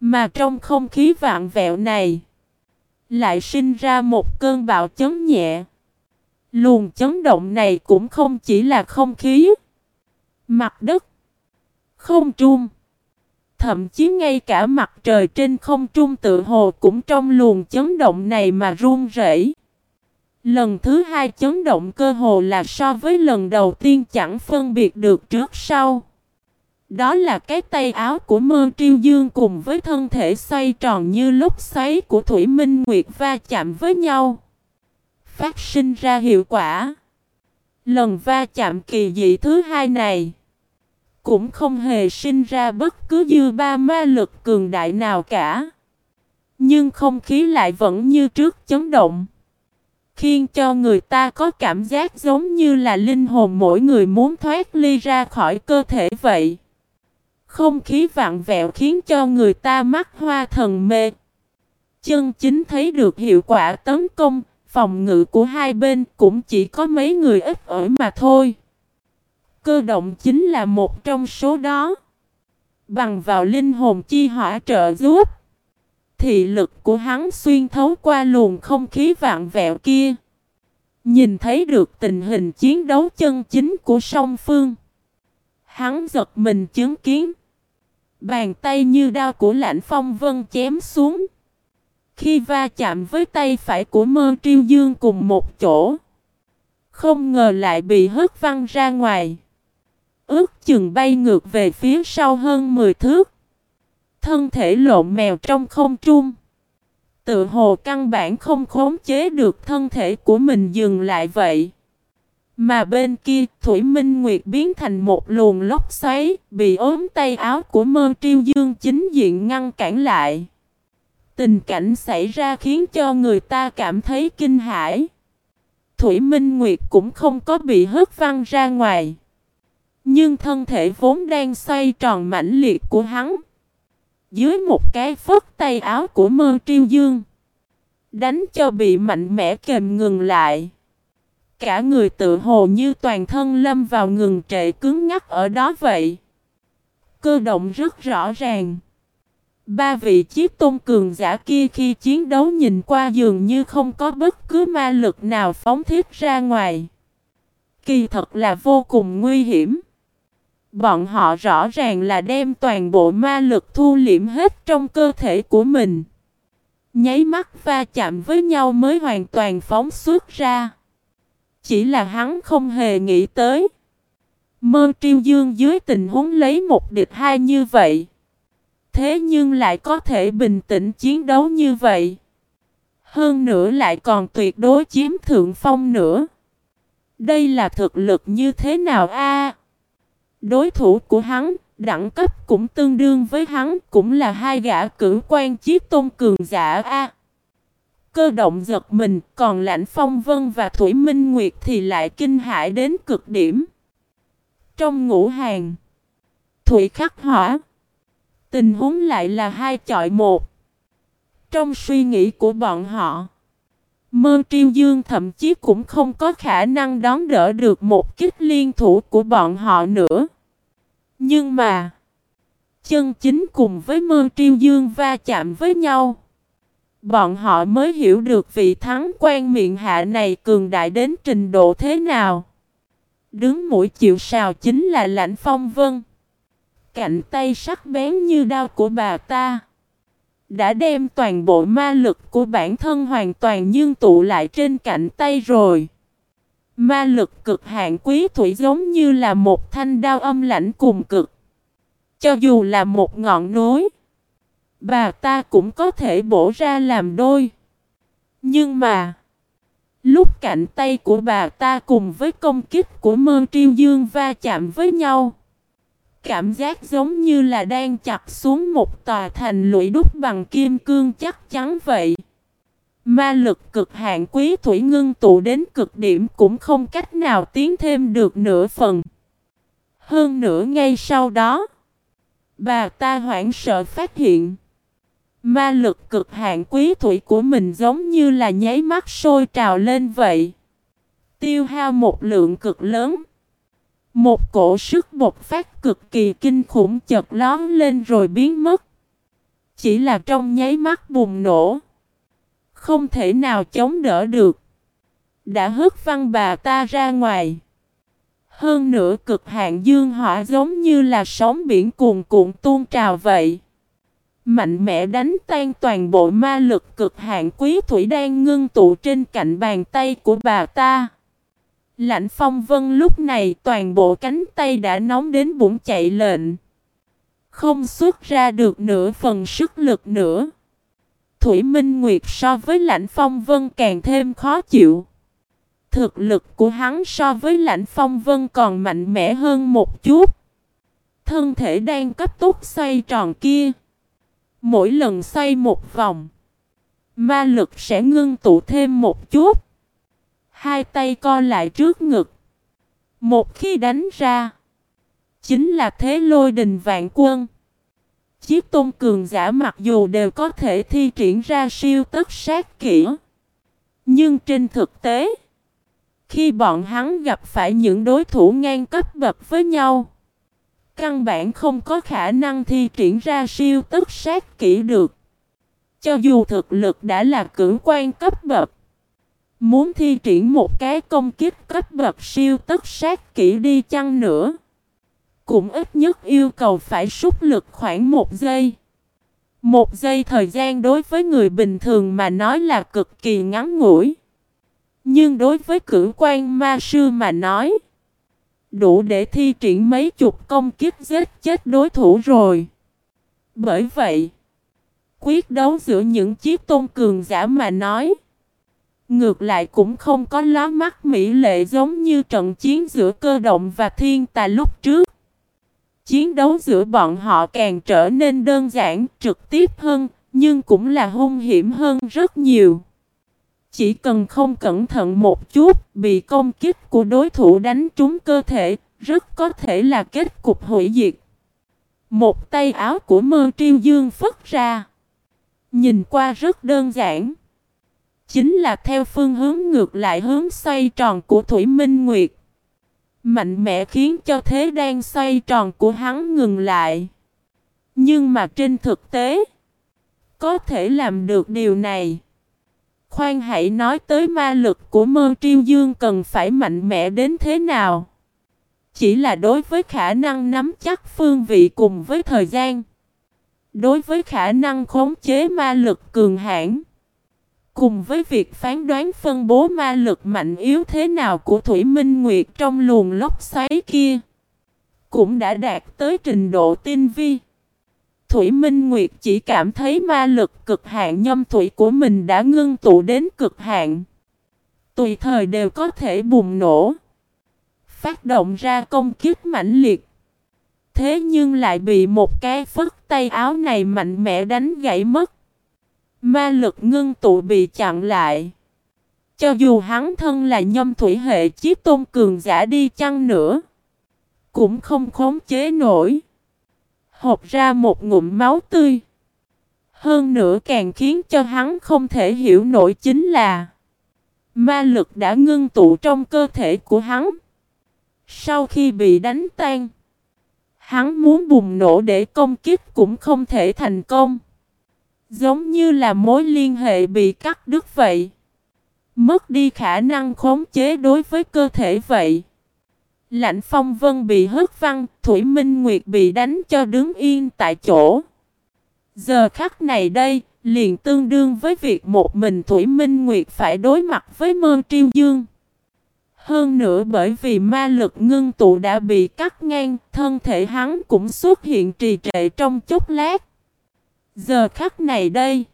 Mà trong không khí vạn vẹo này, lại sinh ra một cơn bạo chấn nhẹ. Luồng chấn động này cũng không chỉ là không khí, mặt đất, không trung. Thậm chí ngay cả mặt trời trên không trung tự hồ cũng trong luồng chấn động này mà run rẩy. Lần thứ hai chấn động cơ hồ là so với lần đầu tiên chẳng phân biệt được trước sau. Đó là cái tay áo của mơ triêu dương cùng với thân thể xoay tròn như lúc xoáy của Thủy Minh Nguyệt va chạm với nhau. Phát sinh ra hiệu quả. Lần va chạm kỳ dị thứ hai này cũng không hề sinh ra bất cứ dư ba ma lực cường đại nào cả. Nhưng không khí lại vẫn như trước chấn động. khiến cho người ta có cảm giác giống như là linh hồn mỗi người muốn thoát ly ra khỏi cơ thể vậy. Không khí vạn vẹo khiến cho người ta mắt hoa thần mê. Chân chính thấy được hiệu quả tấn công, phòng ngự của hai bên cũng chỉ có mấy người ít ỏi mà thôi. Cơ động chính là một trong số đó. Bằng vào linh hồn chi hỏa trợ giúp. Thị lực của hắn xuyên thấu qua luồng không khí vạn vẹo kia. Nhìn thấy được tình hình chiến đấu chân chính của song phương. Hắn giật mình chứng kiến. Bàn tay như đao của lãnh phong vân chém xuống. Khi va chạm với tay phải của mơ triêu dương cùng một chỗ. Không ngờ lại bị hất văng ra ngoài. Ước chừng bay ngược về phía sau hơn 10 thước. Thân thể lộn mèo trong không trung. Tự hồ căn bản không khống chế được thân thể của mình dừng lại vậy. Mà bên kia, Thủy Minh Nguyệt biến thành một luồng lốc xoáy, bị ốm tay áo của mơ triêu dương chính diện ngăn cản lại. Tình cảnh xảy ra khiến cho người ta cảm thấy kinh hãi. Thủy Minh Nguyệt cũng không có bị hất văng ra ngoài. Nhưng thân thể vốn đang xoay tròn mãnh liệt của hắn. Dưới một cái phất tay áo của mơ triêu dương. Đánh cho bị mạnh mẽ kềm ngừng lại. Cả người tự hồ như toàn thân lâm vào ngừng trệ cứng ngắc ở đó vậy. Cơ động rất rõ ràng. Ba vị chiếc tôn cường giả kia khi chiến đấu nhìn qua dường như không có bất cứ ma lực nào phóng thiết ra ngoài. Kỳ thật là vô cùng nguy hiểm. Bọn họ rõ ràng là đem toàn bộ ma lực thu liễm hết trong cơ thể của mình. Nháy mắt va chạm với nhau mới hoàn toàn phóng xuất ra. Chỉ là hắn không hề nghĩ tới. Mơ triêu dương dưới tình huống lấy một địch hai như vậy. Thế nhưng lại có thể bình tĩnh chiến đấu như vậy. Hơn nữa lại còn tuyệt đối chiếm thượng phong nữa. Đây là thực lực như thế nào a? Đối thủ của hắn, đẳng cấp cũng tương đương với hắn, cũng là hai gã cử quan chiếc tôn cường giả a. Cơ động giật mình, còn Lãnh Phong Vân và Thủy Minh Nguyệt thì lại kinh hãi đến cực điểm. Trong ngũ hàng, Thủy khắc hỏa, tình huống lại là hai chọi một. Trong suy nghĩ của bọn họ, Mơ Triêu Dương thậm chí cũng không có khả năng đón đỡ được một kích liên thủ của bọn họ nữa. Nhưng mà, chân chính cùng với Mơ Triêu Dương va chạm với nhau. Bọn họ mới hiểu được vị thắng quan miệng hạ này cường đại đến trình độ thế nào. Đứng mũi chịu sào chính là lãnh phong vân. Cạnh tay sắc bén như đao của bà ta. Đã đem toàn bộ ma lực của bản thân hoàn toàn nhưng tụ lại trên cạnh tay rồi. Ma lực cực hạn quý thủy giống như là một thanh đao âm lãnh cùng cực. Cho dù là một ngọn núi bà ta cũng có thể bổ ra làm đôi. Nhưng mà, lúc cạnh tay của bà ta cùng với công kích của mơ triêu dương va chạm với nhau, cảm giác giống như là đang chặt xuống một tòa thành lũy đúc bằng kim cương chắc chắn vậy. Ma lực cực hạn quý thủy ngưng tụ đến cực điểm cũng không cách nào tiến thêm được nửa phần. Hơn nữa ngay sau đó, bà ta hoảng sợ phát hiện Ma lực cực hạn quý thủy của mình giống như là nháy mắt sôi trào lên vậy. Tiêu hao một lượng cực lớn. Một cổ sức bột phát cực kỳ kinh khủng chợt lón lên rồi biến mất. Chỉ là trong nháy mắt bùng nổ. Không thể nào chống đỡ được. Đã hất văng bà ta ra ngoài. Hơn nữa cực hạn dương hỏa giống như là sóng biển cuồn cuộn tuôn trào vậy. Mạnh mẽ đánh tan toàn bộ ma lực cực hạn quý thủy đang ngưng tụ trên cạnh bàn tay của bà ta. Lạnh phong vân lúc này toàn bộ cánh tay đã nóng đến bụng chạy lệnh. Không xuất ra được nửa phần sức lực nữa. Thủy Minh Nguyệt so với lạnh phong vân càng thêm khó chịu. Thực lực của hắn so với lạnh phong vân còn mạnh mẽ hơn một chút. Thân thể đang cấp tốc xoay tròn kia Mỗi lần xoay một vòng, ma lực sẽ ngưng tụ thêm một chút. Hai tay co lại trước ngực. Một khi đánh ra, chính là thế lôi đình vạn quân. Chiếc tôn cường giả mặc dù đều có thể thi triển ra siêu tất sát kỹ. Nhưng trên thực tế, khi bọn hắn gặp phải những đối thủ ngang cấp bậc với nhau, căn bản không có khả năng thi triển ra siêu tức sát kỹ được. Cho dù thực lực đã là cưỡng quan cấp bậc, muốn thi triển một cái công kích cấp bậc siêu tất sát kỹ đi chăng nữa, cũng ít nhất yêu cầu phải súc lực khoảng một giây. Một giây thời gian đối với người bình thường mà nói là cực kỳ ngắn ngủi. Nhưng đối với cử quan ma sư mà nói, đủ để thi triển mấy chục công kiếp giết chết đối thủ rồi. Bởi vậy, quyết đấu giữa những chiếc tôn cường giả mà nói, ngược lại cũng không có lá mắt mỹ lệ giống như trận chiến giữa cơ động và thiên tà lúc trước. Chiến đấu giữa bọn họ càng trở nên đơn giản, trực tiếp hơn, nhưng cũng là hung hiểm hơn rất nhiều. Chỉ cần không cẩn thận một chút, bị công kích của đối thủ đánh trúng cơ thể, rất có thể là kết cục hủy diệt. Một tay áo của mơ triêu dương phất ra. Nhìn qua rất đơn giản. Chính là theo phương hướng ngược lại hướng xoay tròn của Thủy Minh Nguyệt. Mạnh mẽ khiến cho thế đang xoay tròn của hắn ngừng lại. Nhưng mà trên thực tế, có thể làm được điều này. Khoan hãy nói tới ma lực của mơ triêu dương cần phải mạnh mẽ đến thế nào. Chỉ là đối với khả năng nắm chắc phương vị cùng với thời gian. Đối với khả năng khống chế ma lực cường hãn Cùng với việc phán đoán phân bố ma lực mạnh yếu thế nào của Thủy Minh Nguyệt trong luồng lốc xoáy kia Cũng đã đạt tới trình độ tinh vi Thủy Minh Nguyệt chỉ cảm thấy ma lực cực hạn nhâm thủy của mình đã ngưng tụ đến cực hạn Tùy thời đều có thể bùng nổ, Phát động ra công kiếp mãnh liệt Thế nhưng lại bị một cái phất tay áo này mạnh mẽ đánh gãy mất Ma lực ngưng tụ bị chặn lại. Cho dù hắn thân là nhâm thủy hệ chiếc tôn cường giả đi chăng nữa. Cũng không khống chế nổi. Hộp ra một ngụm máu tươi. Hơn nữa càng khiến cho hắn không thể hiểu nổi chính là Ma lực đã ngưng tụ trong cơ thể của hắn. Sau khi bị đánh tan, hắn muốn bùng nổ để công kích cũng không thể thành công. Giống như là mối liên hệ bị cắt đứt vậy. Mất đi khả năng khống chế đối với cơ thể vậy lãnh phong vân bị hất văng, Thủy Minh Nguyệt bị đánh cho đứng yên tại chỗ. Giờ khắc này đây, liền tương đương với việc một mình Thủy Minh Nguyệt phải đối mặt với mơ triêu dương. Hơn nữa bởi vì ma lực ngưng tụ đã bị cắt ngang, thân thể hắn cũng xuất hiện trì trệ trong chốc lát. Giờ khắc này đây,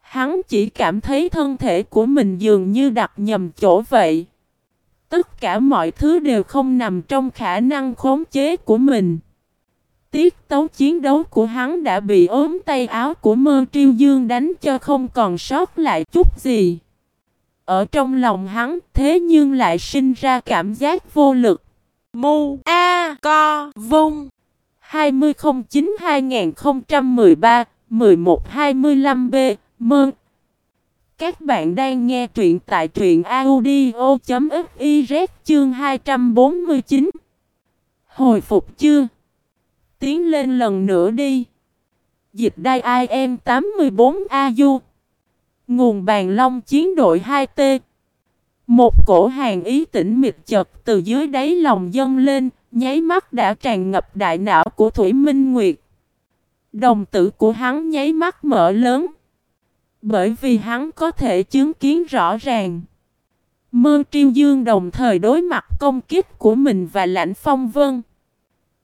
hắn chỉ cảm thấy thân thể của mình dường như đặt nhầm chỗ vậy. Tất cả mọi thứ đều không nằm trong khả năng khống chế của mình. Tiết tấu chiến đấu của hắn đã bị ốm tay áo của mơ triêu dương đánh cho không còn sót lại chút gì. Ở trong lòng hắn, thế nhưng lại sinh ra cảm giác vô lực. Mu A Co Vung 2009-2013-1125B Mơn các bạn đang nghe truyện tại truyện audio.fiz chương 249 Hồi phục chưa? Tiến lên lần nữa đi Dịch đai IM 84AU Nguồn bàn long chiến đội 2T Một cổ hàng ý tỉnh mịt chật từ dưới đáy lòng dâng lên, Nháy mắt đã tràn ngập đại não của Thủy Minh Nguyệt. Đồng tử của hắn nháy mắt mở lớn. Bởi vì hắn có thể chứng kiến rõ ràng. Mơ triêu dương đồng thời đối mặt công kích của mình và lãnh phong vân.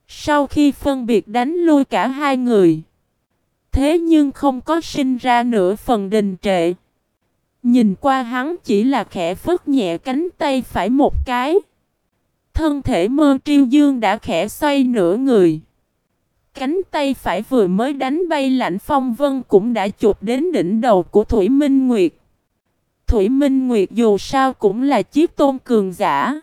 Sau khi phân biệt đánh lui cả hai người. Thế nhưng không có sinh ra nửa phần đình trệ. Nhìn qua hắn chỉ là khẽ phất nhẹ cánh tay phải một cái. Thân thể mơ triêu dương đã khẽ xoay nửa người. Cánh tay phải vừa mới đánh bay lạnh phong vân cũng đã chụp đến đỉnh đầu của Thủy Minh Nguyệt. Thủy Minh Nguyệt dù sao cũng là chiếc tôn cường giả.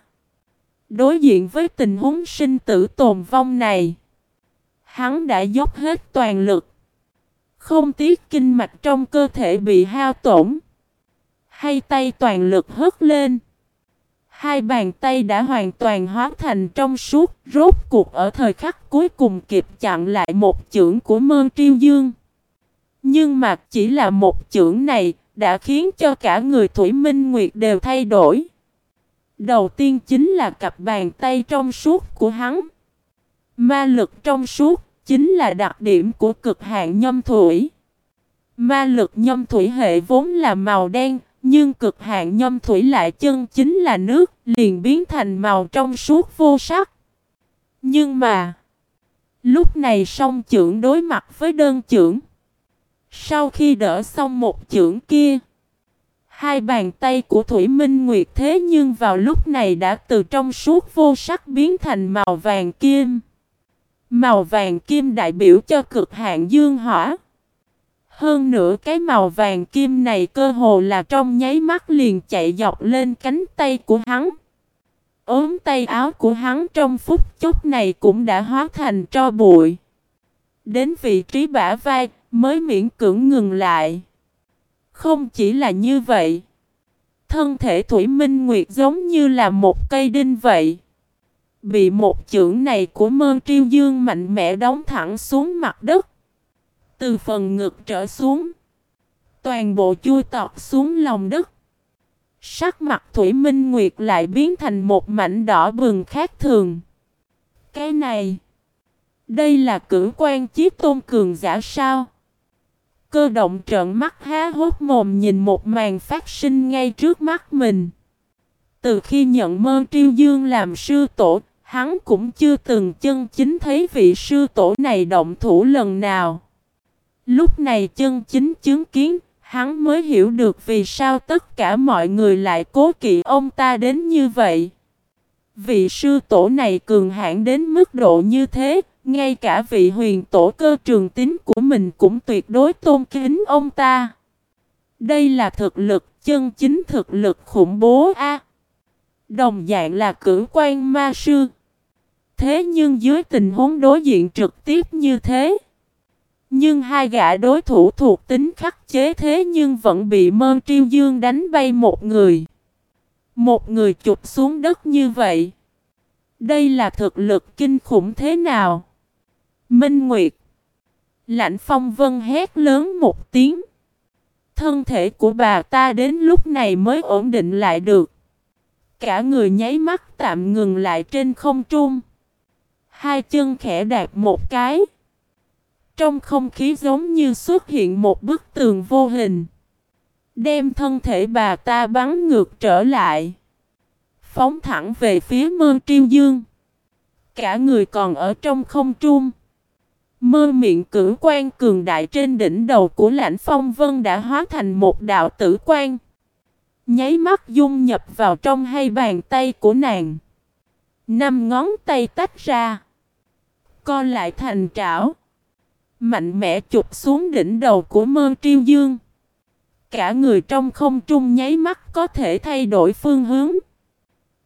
Đối diện với tình huống sinh tử tồn vong này, hắn đã dốc hết toàn lực. Không tiếc kinh mạch trong cơ thể bị hao tổn. Hay tay toàn lực hất lên. Hai bàn tay đã hoàn toàn hóa thành trong suốt, rốt cuộc ở thời khắc cuối cùng kịp chặn lại một chưởng của Mơn Triêu Dương. Nhưng mà chỉ là một chưởng này, đã khiến cho cả người Thủy Minh Nguyệt đều thay đổi. Đầu tiên chính là cặp bàn tay trong suốt của hắn. Ma lực trong suốt chính là đặc điểm của cực hạn nhâm thủy. Ma lực nhâm thủy hệ vốn là màu đen, nhưng cực hạn nhâm thủy lại chân chính là nước, liền biến thành màu trong suốt vô sắc. Nhưng mà, lúc này song trưởng đối mặt với đơn trưởng. Sau khi đỡ xong một trưởng kia, hai bàn tay của Thủy Minh Nguyệt thế nhưng vào lúc này đã từ trong suốt vô sắc biến thành màu vàng kim. Màu vàng kim đại biểu cho cực hạn dương hỏa. Hơn nữa cái màu vàng kim này cơ hồ là trong nháy mắt liền chạy dọc lên cánh tay của hắn. Ốm tay áo của hắn trong phút chốc này cũng đã hóa thành tro bụi. Đến vị trí bả vai, mới miễn cưỡng ngừng lại. Không chỉ là như vậy. Thân thể Thủy Minh Nguyệt giống như là một cây đinh vậy. Bị một chưởng này của mơ triêu dương mạnh mẽ đóng thẳng xuống mặt đất. Từ phần ngực trở xuống. Toàn bộ chui tọt xuống lòng đất. Sắc mặt Thủy Minh Nguyệt lại biến thành một mảnh đỏ bừng khác thường. Cái này. Đây là cử quan chiếc tôn cường giả sao? Cơ động trợn mắt há hốt mồm nhìn một màn phát sinh ngay trước mắt mình. Từ khi nhận mơ triêu dương làm sư tổ, hắn cũng chưa từng chân chính thấy vị sư tổ này động thủ lần nào. Lúc này chân chính chứng kiến, hắn mới hiểu được vì sao tất cả mọi người lại cố kỵ ông ta đến như vậy. Vị sư tổ này cường hãn đến mức độ như thế, ngay cả vị huyền tổ cơ trường tín của mình cũng tuyệt đối tôn kính ông ta. Đây là thực lực, chân chính thực lực khủng bố a. Đồng dạng là cử quan ma sư. Thế nhưng dưới tình huống đối diện trực tiếp như thế. Nhưng hai gã đối thủ thuộc tính khắc chế thế nhưng vẫn bị mơn triêu dương đánh bay một người. Một người chụp xuống đất như vậy. Đây là thực lực kinh khủng thế nào? Minh Nguyệt. Lạnh phong vân hét lớn một tiếng. Thân thể của bà ta đến lúc này mới ổn định lại được. Cả người nháy mắt tạm ngừng lại trên không trung. Hai chân khẽ đạp một cái. Trong không khí giống như xuất hiện một bức tường vô hình. Đem thân thể bà ta bắn ngược trở lại. Phóng thẳng về phía mơ triêu dương. Cả người còn ở trong không trung. Mơ miệng cử quan cường đại trên đỉnh đầu của lãnh phong vân đã hóa thành một đạo tử quan. Nháy mắt dung nhập vào trong hai bàn tay của nàng. Năm ngón tay tách ra. Co lại thành trảo. Mạnh mẽ chụp xuống đỉnh đầu của mơ triêu dương. Cả người trong không trung nháy mắt có thể thay đổi phương hướng.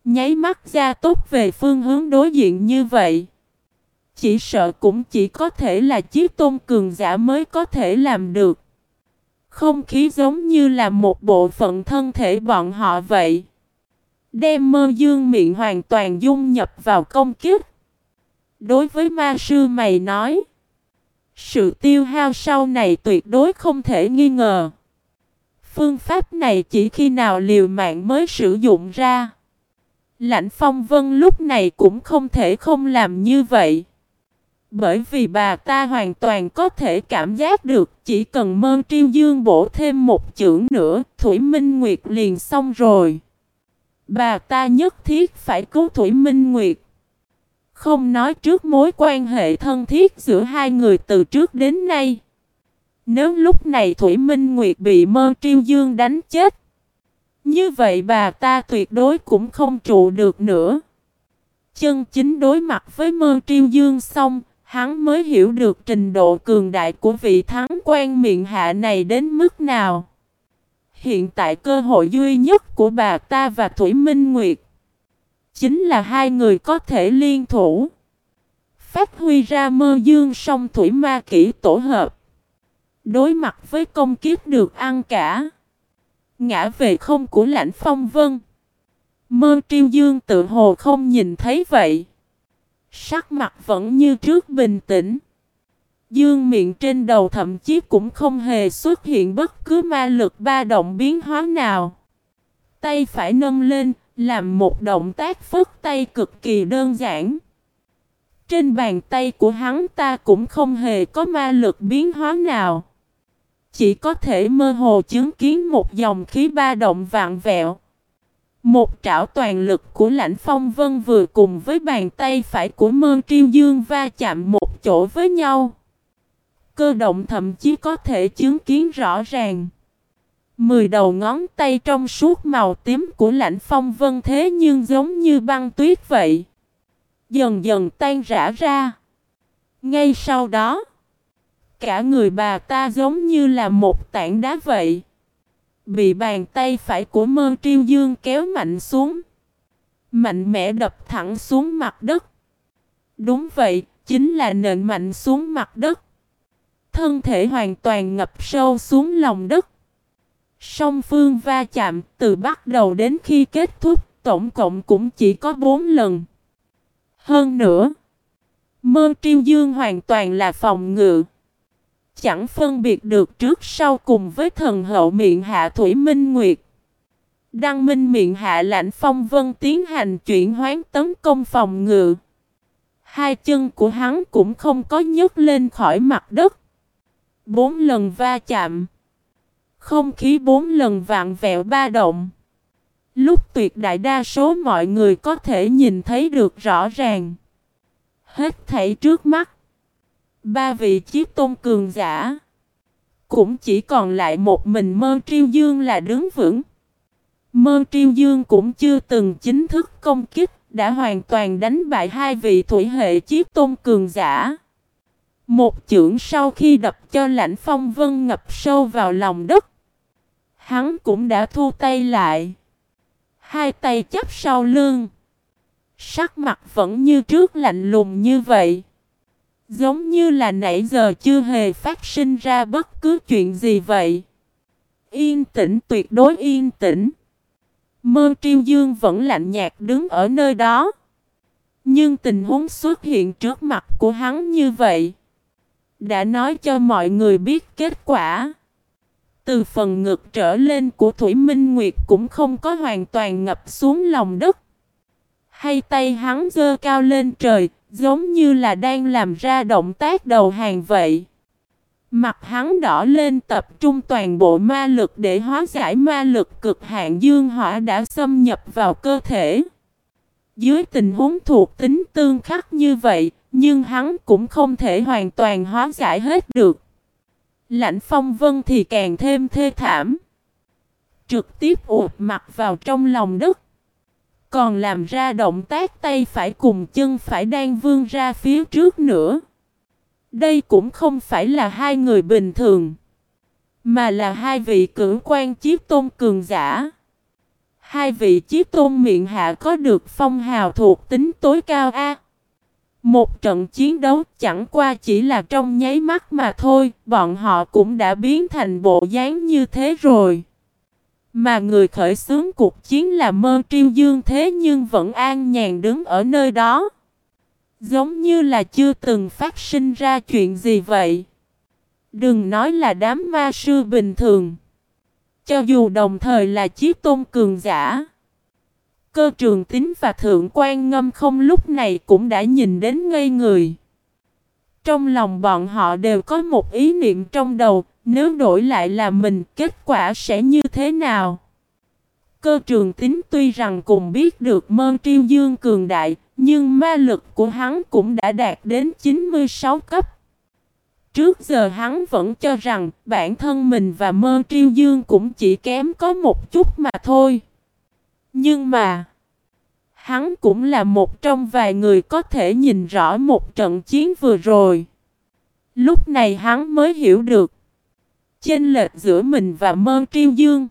Nháy mắt ra tốt về phương hướng đối diện như vậy. Chỉ sợ cũng chỉ có thể là chiếc tôn cường giả mới có thể làm được. Không khí giống như là một bộ phận thân thể bọn họ vậy. Đem mơ dương miệng hoàn toàn dung nhập vào công kiếp. Đối với ma sư mày nói. Sự tiêu hao sau này tuyệt đối không thể nghi ngờ. Phương pháp này chỉ khi nào liều mạng mới sử dụng ra. Lãnh phong vân lúc này cũng không thể không làm như vậy. Bởi vì bà ta hoàn toàn có thể cảm giác được chỉ cần mơn triêu dương bổ thêm một chữ nữa, Thủy Minh Nguyệt liền xong rồi. Bà ta nhất thiết phải cứu Thủy Minh Nguyệt. Không nói trước mối quan hệ thân thiết giữa hai người từ trước đến nay. Nếu lúc này Thủy Minh Nguyệt bị mơ triêu dương đánh chết. Như vậy bà ta tuyệt đối cũng không trụ được nữa. Chân chính đối mặt với mơ triêu dương xong, hắn mới hiểu được trình độ cường đại của vị thắng quan miệng hạ này đến mức nào. Hiện tại cơ hội duy nhất của bà ta và Thủy Minh Nguyệt chính là hai người có thể liên thủ. Phát huy ra mơ dương song thủy ma kỹ tổ hợp. Đối mặt với công kiếp được ăn cả. Ngã về không của lãnh phong vân. Mơ triêu dương tự hồ không nhìn thấy vậy. Sắc mặt vẫn như trước bình tĩnh. Dương miệng trên đầu thậm chí cũng không hề xuất hiện bất cứ ma lực ba động biến hóa nào. Tay phải nâng lên, làm một động tác phất tay cực kỳ đơn giản. Trên bàn tay của hắn ta cũng không hề có ma lực biến hóa nào. Chỉ có thể mơ hồ chứng kiến một dòng khí ba động vạn vẹo. Một trảo toàn lực của lãnh phong vân vừa cùng với bàn tay phải của mơ triêu dương va chạm một chỗ với nhau. Cơ động thậm chí có thể chứng kiến rõ ràng. Mười đầu ngón tay trong suốt màu tím của lãnh phong vân thế nhưng giống như băng tuyết vậy. Dần dần tan rã ra. Ngay sau đó, cả người bà ta giống như là một tảng đá vậy. Bị bàn tay phải của mơ triêu dương kéo mạnh xuống. Mạnh mẽ đập thẳng xuống mặt đất. Đúng vậy, chính là nện mạnh xuống mặt đất. Thân thể hoàn toàn ngập sâu xuống lòng đất. Song phương va chạm từ bắt đầu đến khi kết thúc tổng cộng cũng chỉ có 4 lần. Hơn nữa, mơ triêu dương hoàn toàn là phòng ngự. Chẳng phân biệt được trước sau cùng với thần hậu miệng hạ Thủy Minh Nguyệt. Đăng Minh miệng hạ lãnh phong vân tiến hành chuyển hoán tấn công phòng ngự. Hai chân của hắn cũng không có nhấc lên khỏi mặt đất. Bốn lần va chạm. Không khí bốn lần vạn vẹo ba động. Lúc tuyệt đại đa số mọi người có thể nhìn thấy được rõ ràng. Hết thảy trước mắt. Ba vị chiếc tôn cường giả. Cũng chỉ còn lại một mình mơ triêu dương là đứng vững. Mơ triêu dương cũng chưa từng chính thức công kích, đã hoàn toàn đánh bại hai vị thủy hệ chiếc tôn cường giả. Một chưởng sau khi đập cho lãnh phong vân ngập sâu vào lòng đất. Hắn cũng đã thu tay lại. Hai tay chấp sau lưng. Sắc mặt vẫn như trước lạnh lùng như vậy. Giống như là nãy giờ chưa hề phát sinh ra bất cứ chuyện gì vậy. Yên tĩnh, tuyệt đối yên tĩnh. Mơ triêu dương vẫn lạnh nhạt đứng ở nơi đó. Nhưng tình huống xuất hiện trước mặt của hắn như vậy. Đã nói cho mọi người biết kết quả. Từ phần ngực trở lên của Thủy Minh Nguyệt cũng không có hoàn toàn ngập xuống lòng đất. Hay tay hắn dơ cao lên trời, giống như là đang làm ra động tác đầu hàng vậy. Mặt hắn đỏ lên tập trung toàn bộ ma lực để hóa giải ma lực cực hạn dương hỏa đã xâm nhập vào cơ thể. Dưới tình huống thuộc tính tương khắc như vậy, nhưng hắn cũng không thể hoàn toàn hóa giải hết được. Lạnh phong vân thì càng thêm thê thảm. Trực tiếp ụt mặt vào trong lòng đất. Còn làm ra động tác tay phải cùng chân phải đang vươn ra phía trước nữa. Đây cũng không phải là hai người bình thường. Mà là hai vị cử quan chiếc tôn cường giả. Hai vị chiếc tôn miệng hạ có được phong hào thuộc tính tối cao A. Một trận chiến đấu chẳng qua chỉ là trong nháy mắt mà thôi, bọn họ cũng đã biến thành bộ dáng như thế rồi. Mà người khởi xướng cuộc chiến là mơ triêu dương thế nhưng vẫn an nhàn đứng ở nơi đó. Giống như là chưa từng phát sinh ra chuyện gì vậy. Đừng nói là đám ma sư bình thường. Cho dù đồng thời là chiếc tôn cường giả. Cơ trường tính và thượng quan ngâm không lúc này cũng đã nhìn đến ngây người. Trong lòng bọn họ đều có một ý niệm trong đầu, nếu đổi lại là mình, kết quả sẽ như thế nào? Cơ trường tính tuy rằng cùng biết được mơn triêu dương cường đại, nhưng ma lực của hắn cũng đã đạt đến 96 cấp. Trước giờ hắn vẫn cho rằng bản thân mình và mơ triêu dương cũng chỉ kém có một chút mà thôi. Nhưng mà, hắn cũng là một trong vài người có thể nhìn rõ một trận chiến vừa rồi. Lúc này hắn mới hiểu được. Chênh lệch giữa mình và mơ triêu dương.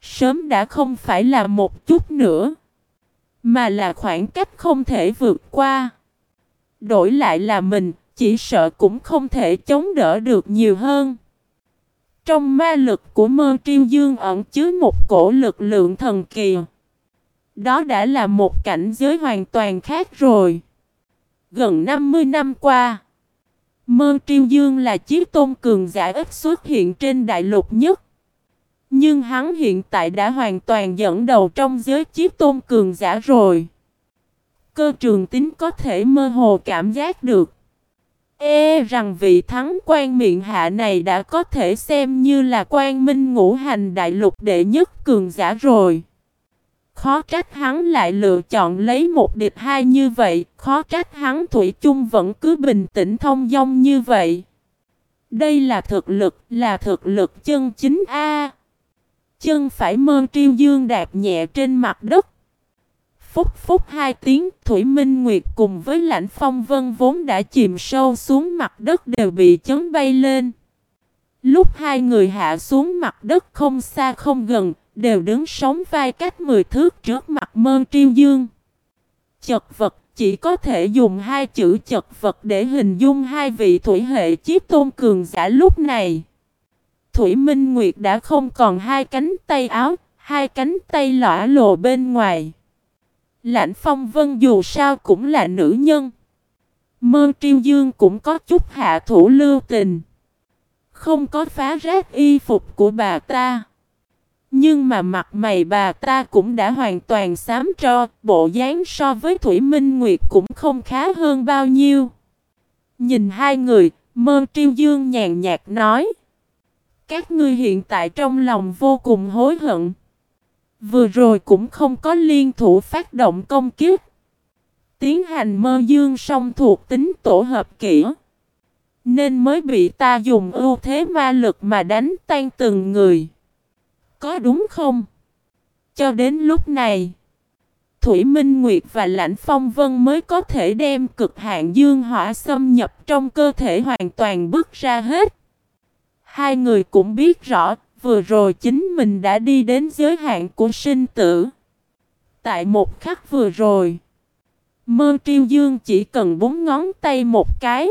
Sớm đã không phải là một chút nữa. Mà là khoảng cách không thể vượt qua. Đổi lại là mình, chỉ sợ cũng không thể chống đỡ được nhiều hơn. Trong ma lực của mơ triêu dương ẩn chứa một cổ lực lượng thần kỳ. Đó đã là một cảnh giới hoàn toàn khác rồi. Gần 50 năm qua, mơ triêu dương là chiếc tôn cường giả ít xuất hiện trên đại lục nhất. Nhưng hắn hiện tại đã hoàn toàn dẫn đầu trong giới chiếc tôn cường giả rồi. Cơ trường tính có thể mơ hồ cảm giác được. Ê rằng vị thắng quan miệng hạ này đã có thể xem như là quan minh ngũ hành đại lục đệ nhất cường giả rồi. Khó trách hắn lại lựa chọn lấy một địch hai như vậy, khó trách hắn Thủy chung vẫn cứ bình tĩnh thông dong như vậy. Đây là thực lực, là thực lực chân chính A. Chân phải mơn triêu dương đạp nhẹ trên mặt đất. Phúc phúc hai tiếng, Thủy Minh Nguyệt cùng với lãnh phong vân vốn đã chìm sâu xuống mặt đất đều bị chấn bay lên. Lúc hai người hạ xuống mặt đất không xa không gần, đều đứng sóng vai cách 10 thước trước mặt mơn triêu dương. Chật vật chỉ có thể dùng hai chữ chật vật để hình dung hai vị thủy hệ chiếc tôn cường giả lúc này. Thủy Minh Nguyệt đã không còn hai cánh tay áo, hai cánh tay lõa lồ bên ngoài. Lãnh Phong Vân dù sao cũng là nữ nhân. Mơ Triêu Dương cũng có chút hạ thủ lưu tình. Không có phá rác y phục của bà ta. Nhưng mà mặt mày bà ta cũng đã hoàn toàn xám tro, bộ dáng so với Thủy Minh Nguyệt cũng không khá hơn bao nhiêu. Nhìn hai người, mơ triêu dương nhàn nhạt nói. Các ngươi hiện tại trong lòng vô cùng hối hận. Vừa rồi cũng không có liên thủ phát động công kiếp. Tiến hành mơ dương song thuộc tính tổ hợp kỹ. Nên mới bị ta dùng ưu thế ma lực mà đánh tan từng người. Có đúng không? Cho đến lúc này, Thủy Minh Nguyệt và Lãnh Phong Vân mới có thể đem cực hạn dương hỏa xâm nhập trong cơ thể hoàn toàn bước ra hết. Hai người cũng biết rõ, vừa rồi chính mình đã đi đến giới hạn của sinh tử. Tại một khắc vừa rồi, Mơ Triêu Dương chỉ cần búng ngón tay một cái,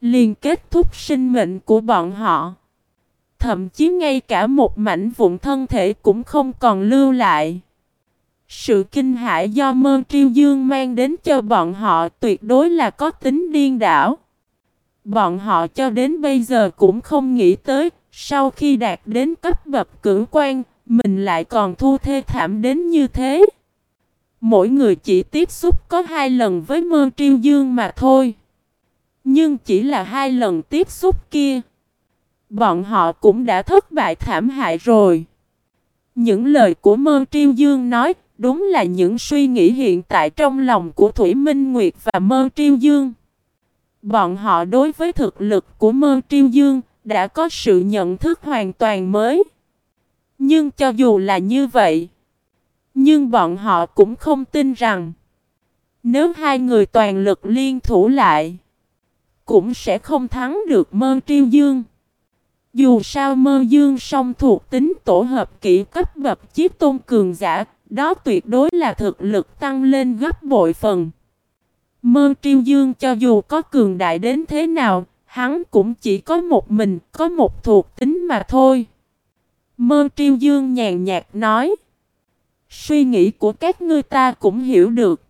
liền kết thúc sinh mệnh của bọn họ. Thậm chí ngay cả một mảnh vụn thân thể cũng không còn lưu lại. Sự kinh hãi do mơ triêu dương mang đến cho bọn họ tuyệt đối là có tính điên đảo. Bọn họ cho đến bây giờ cũng không nghĩ tới, sau khi đạt đến cấp bậc cử quan, mình lại còn thu thê thảm đến như thế. Mỗi người chỉ tiếp xúc có hai lần với mơ triêu dương mà thôi. Nhưng chỉ là hai lần tiếp xúc kia. Bọn họ cũng đã thất bại thảm hại rồi. Những lời của Mơ Triêu Dương nói đúng là những suy nghĩ hiện tại trong lòng của Thủy Minh Nguyệt và Mơ Triêu Dương. Bọn họ đối với thực lực của Mơ Triêu Dương đã có sự nhận thức hoàn toàn mới. Nhưng cho dù là như vậy, nhưng bọn họ cũng không tin rằng nếu hai người toàn lực liên thủ lại, cũng sẽ không thắng được Mơ Triêu Dương. Dù sao mơ dương song thuộc tính tổ hợp kỹ cấp bậc chiếc tôn cường giả, đó tuyệt đối là thực lực tăng lên gấp bội phần. Mơ triêu dương cho dù có cường đại đến thế nào, hắn cũng chỉ có một mình, có một thuộc tính mà thôi. Mơ triêu dương nhàn nhạt nói. Suy nghĩ của các ngươi ta cũng hiểu được.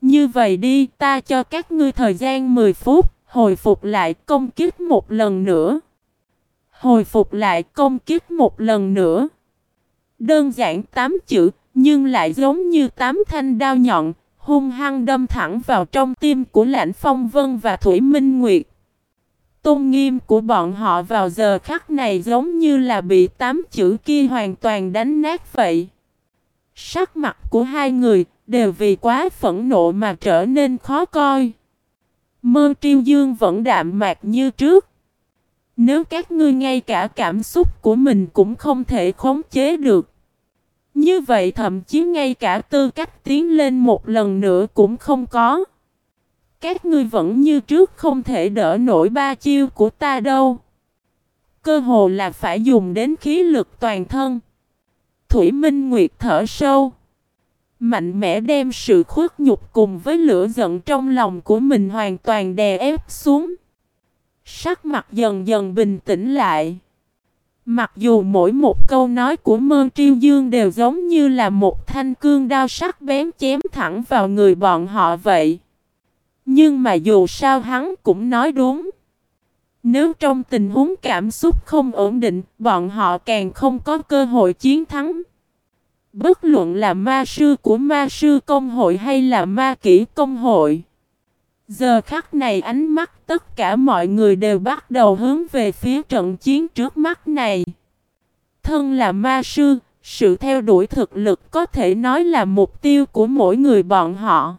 Như vậy đi, ta cho các ngươi thời gian 10 phút, hồi phục lại công kích một lần nữa. Hồi phục lại công kích một lần nữa. Đơn giản tám chữ, nhưng lại giống như tám thanh đao nhọn, hung hăng đâm thẳng vào trong tim của Lãnh Phong Vân và Thủy Minh Nguyệt. Tôn nghiêm của bọn họ vào giờ khắc này giống như là bị tám chữ kia hoàn toàn đánh nát vậy. Sắc mặt của hai người đều vì quá phẫn nộ mà trở nên khó coi. Mơ triêu dương vẫn đạm mạc như trước. Nếu các ngươi ngay cả cảm xúc của mình cũng không thể khống chế được. Như vậy thậm chí ngay cả tư cách tiến lên một lần nữa cũng không có. Các ngươi vẫn như trước không thể đỡ nổi ba chiêu của ta đâu. Cơ hồ là phải dùng đến khí lực toàn thân. Thủy Minh Nguyệt thở sâu. Mạnh mẽ đem sự khuất nhục cùng với lửa giận trong lòng của mình hoàn toàn đè ép xuống. Sắc mặt dần dần bình tĩnh lại. Mặc dù mỗi một câu nói của Mơ Triêu Dương đều giống như là một thanh cương đao sắc bén chém thẳng vào người bọn họ vậy. Nhưng mà dù sao hắn cũng nói đúng. Nếu trong tình huống cảm xúc không ổn định, bọn họ càng không có cơ hội chiến thắng. Bất luận là ma sư của ma sư công hội hay là ma kỹ công hội. Giờ khắc này ánh mắt tất cả mọi người đều bắt đầu hướng về phía trận chiến trước mắt này. Thân là ma sư, sự theo đuổi thực lực có thể nói là mục tiêu của mỗi người bọn họ.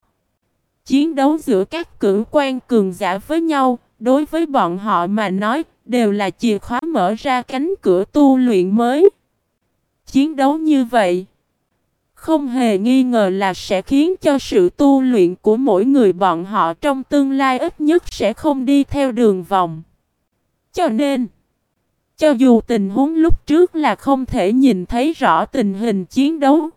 Chiến đấu giữa các cử quan cường giả với nhau, đối với bọn họ mà nói, đều là chìa khóa mở ra cánh cửa tu luyện mới. Chiến đấu như vậy không hề nghi ngờ là sẽ khiến cho sự tu luyện của mỗi người bọn họ trong tương lai ít nhất sẽ không đi theo đường vòng. Cho nên, cho dù tình huống lúc trước là không thể nhìn thấy rõ tình hình chiến đấu,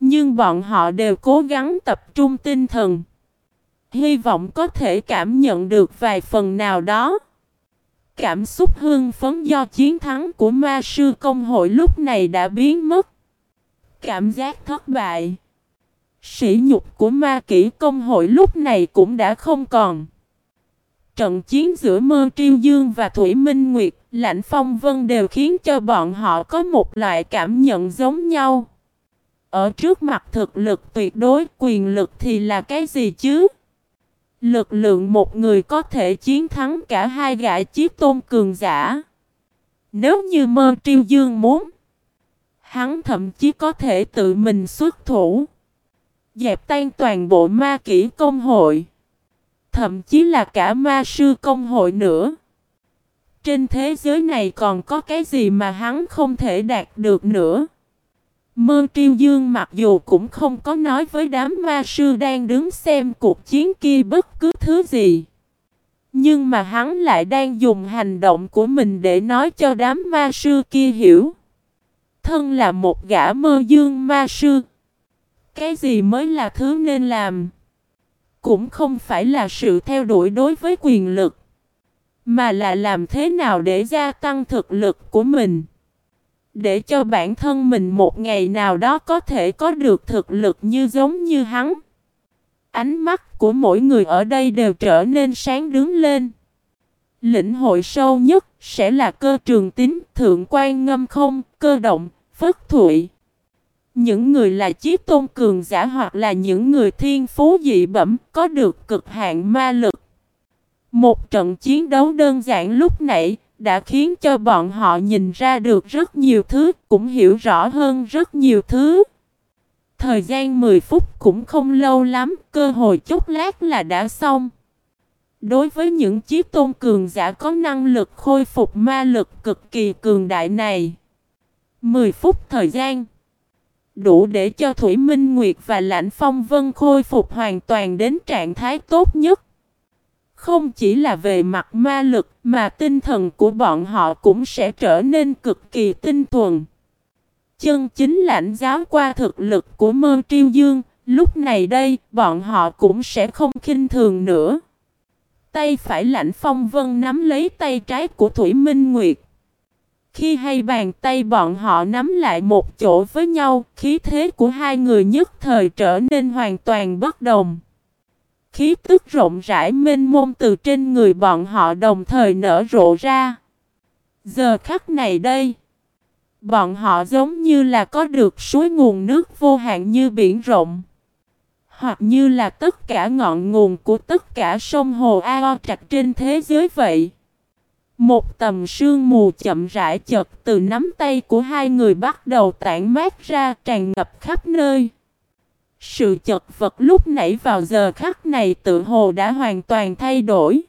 nhưng bọn họ đều cố gắng tập trung tinh thần. Hy vọng có thể cảm nhận được vài phần nào đó. Cảm xúc hương phấn do chiến thắng của ma sư công hội lúc này đã biến mất cảm giác thất bại. Sỉ nhục của ma kỷ công hội lúc này cũng đã không còn. Trận chiến giữa Mơ Triêu Dương và Thủy Minh Nguyệt, Lãnh Phong Vân đều khiến cho bọn họ có một loại cảm nhận giống nhau. Ở trước mặt thực lực tuyệt đối, quyền lực thì là cái gì chứ? Lực lượng một người có thể chiến thắng cả hai gã chiếc tôn cường giả. Nếu như Mơ Triêu Dương muốn, Hắn thậm chí có thể tự mình xuất thủ. Dẹp tan toàn bộ ma kỹ công hội. Thậm chí là cả ma sư công hội nữa. Trên thế giới này còn có cái gì mà hắn không thể đạt được nữa. Mơ triêu dương mặc dù cũng không có nói với đám ma sư đang đứng xem cuộc chiến kia bất cứ thứ gì. Nhưng mà hắn lại đang dùng hành động của mình để nói cho đám ma sư kia hiểu. Thân là một gã mơ dương ma sư. Cái gì mới là thứ nên làm? Cũng không phải là sự theo đuổi đối với quyền lực. Mà là làm thế nào để gia tăng thực lực của mình. Để cho bản thân mình một ngày nào đó có thể có được thực lực như giống như hắn. Ánh mắt của mỗi người ở đây đều trở nên sáng đứng lên. Lĩnh hội sâu nhất sẽ là cơ trường tín, thượng quan ngâm không, cơ động, phất thụy. Những người là chiếc tôn cường giả hoặc là những người thiên phú dị bẩm có được cực hạn ma lực. Một trận chiến đấu đơn giản lúc nãy đã khiến cho bọn họ nhìn ra được rất nhiều thứ, cũng hiểu rõ hơn rất nhiều thứ. Thời gian 10 phút cũng không lâu lắm, cơ hội chút lát là đã xong. Đối với những chiếc tôn cường giả có năng lực khôi phục ma lực cực kỳ cường đại này, 10 phút thời gian đủ để cho Thủy Minh Nguyệt và Lãnh Phong Vân khôi phục hoàn toàn đến trạng thái tốt nhất. Không chỉ là về mặt ma lực mà tinh thần của bọn họ cũng sẽ trở nên cực kỳ tinh thuần. Chân chính lãnh giáo qua thực lực của Mơ Triêu Dương, lúc này đây bọn họ cũng sẽ không khinh thường nữa. Tay phải lãnh phong vân nắm lấy tay trái của Thủy Minh Nguyệt. Khi hai bàn tay bọn họ nắm lại một chỗ với nhau, khí thế của hai người nhất thời trở nên hoàn toàn bất đồng. Khí tức rộng rãi mênh mông từ trên người bọn họ đồng thời nở rộ ra. Giờ khắc này đây, bọn họ giống như là có được suối nguồn nước vô hạn như biển rộng. Hoặc như là tất cả ngọn nguồn của tất cả sông hồ Ao Trạch trên thế giới vậy. Một tầm sương mù chậm rãi chật từ nắm tay của hai người bắt đầu tản mát ra tràn ngập khắp nơi. Sự chật vật lúc nãy vào giờ khắc này tự hồ đã hoàn toàn thay đổi.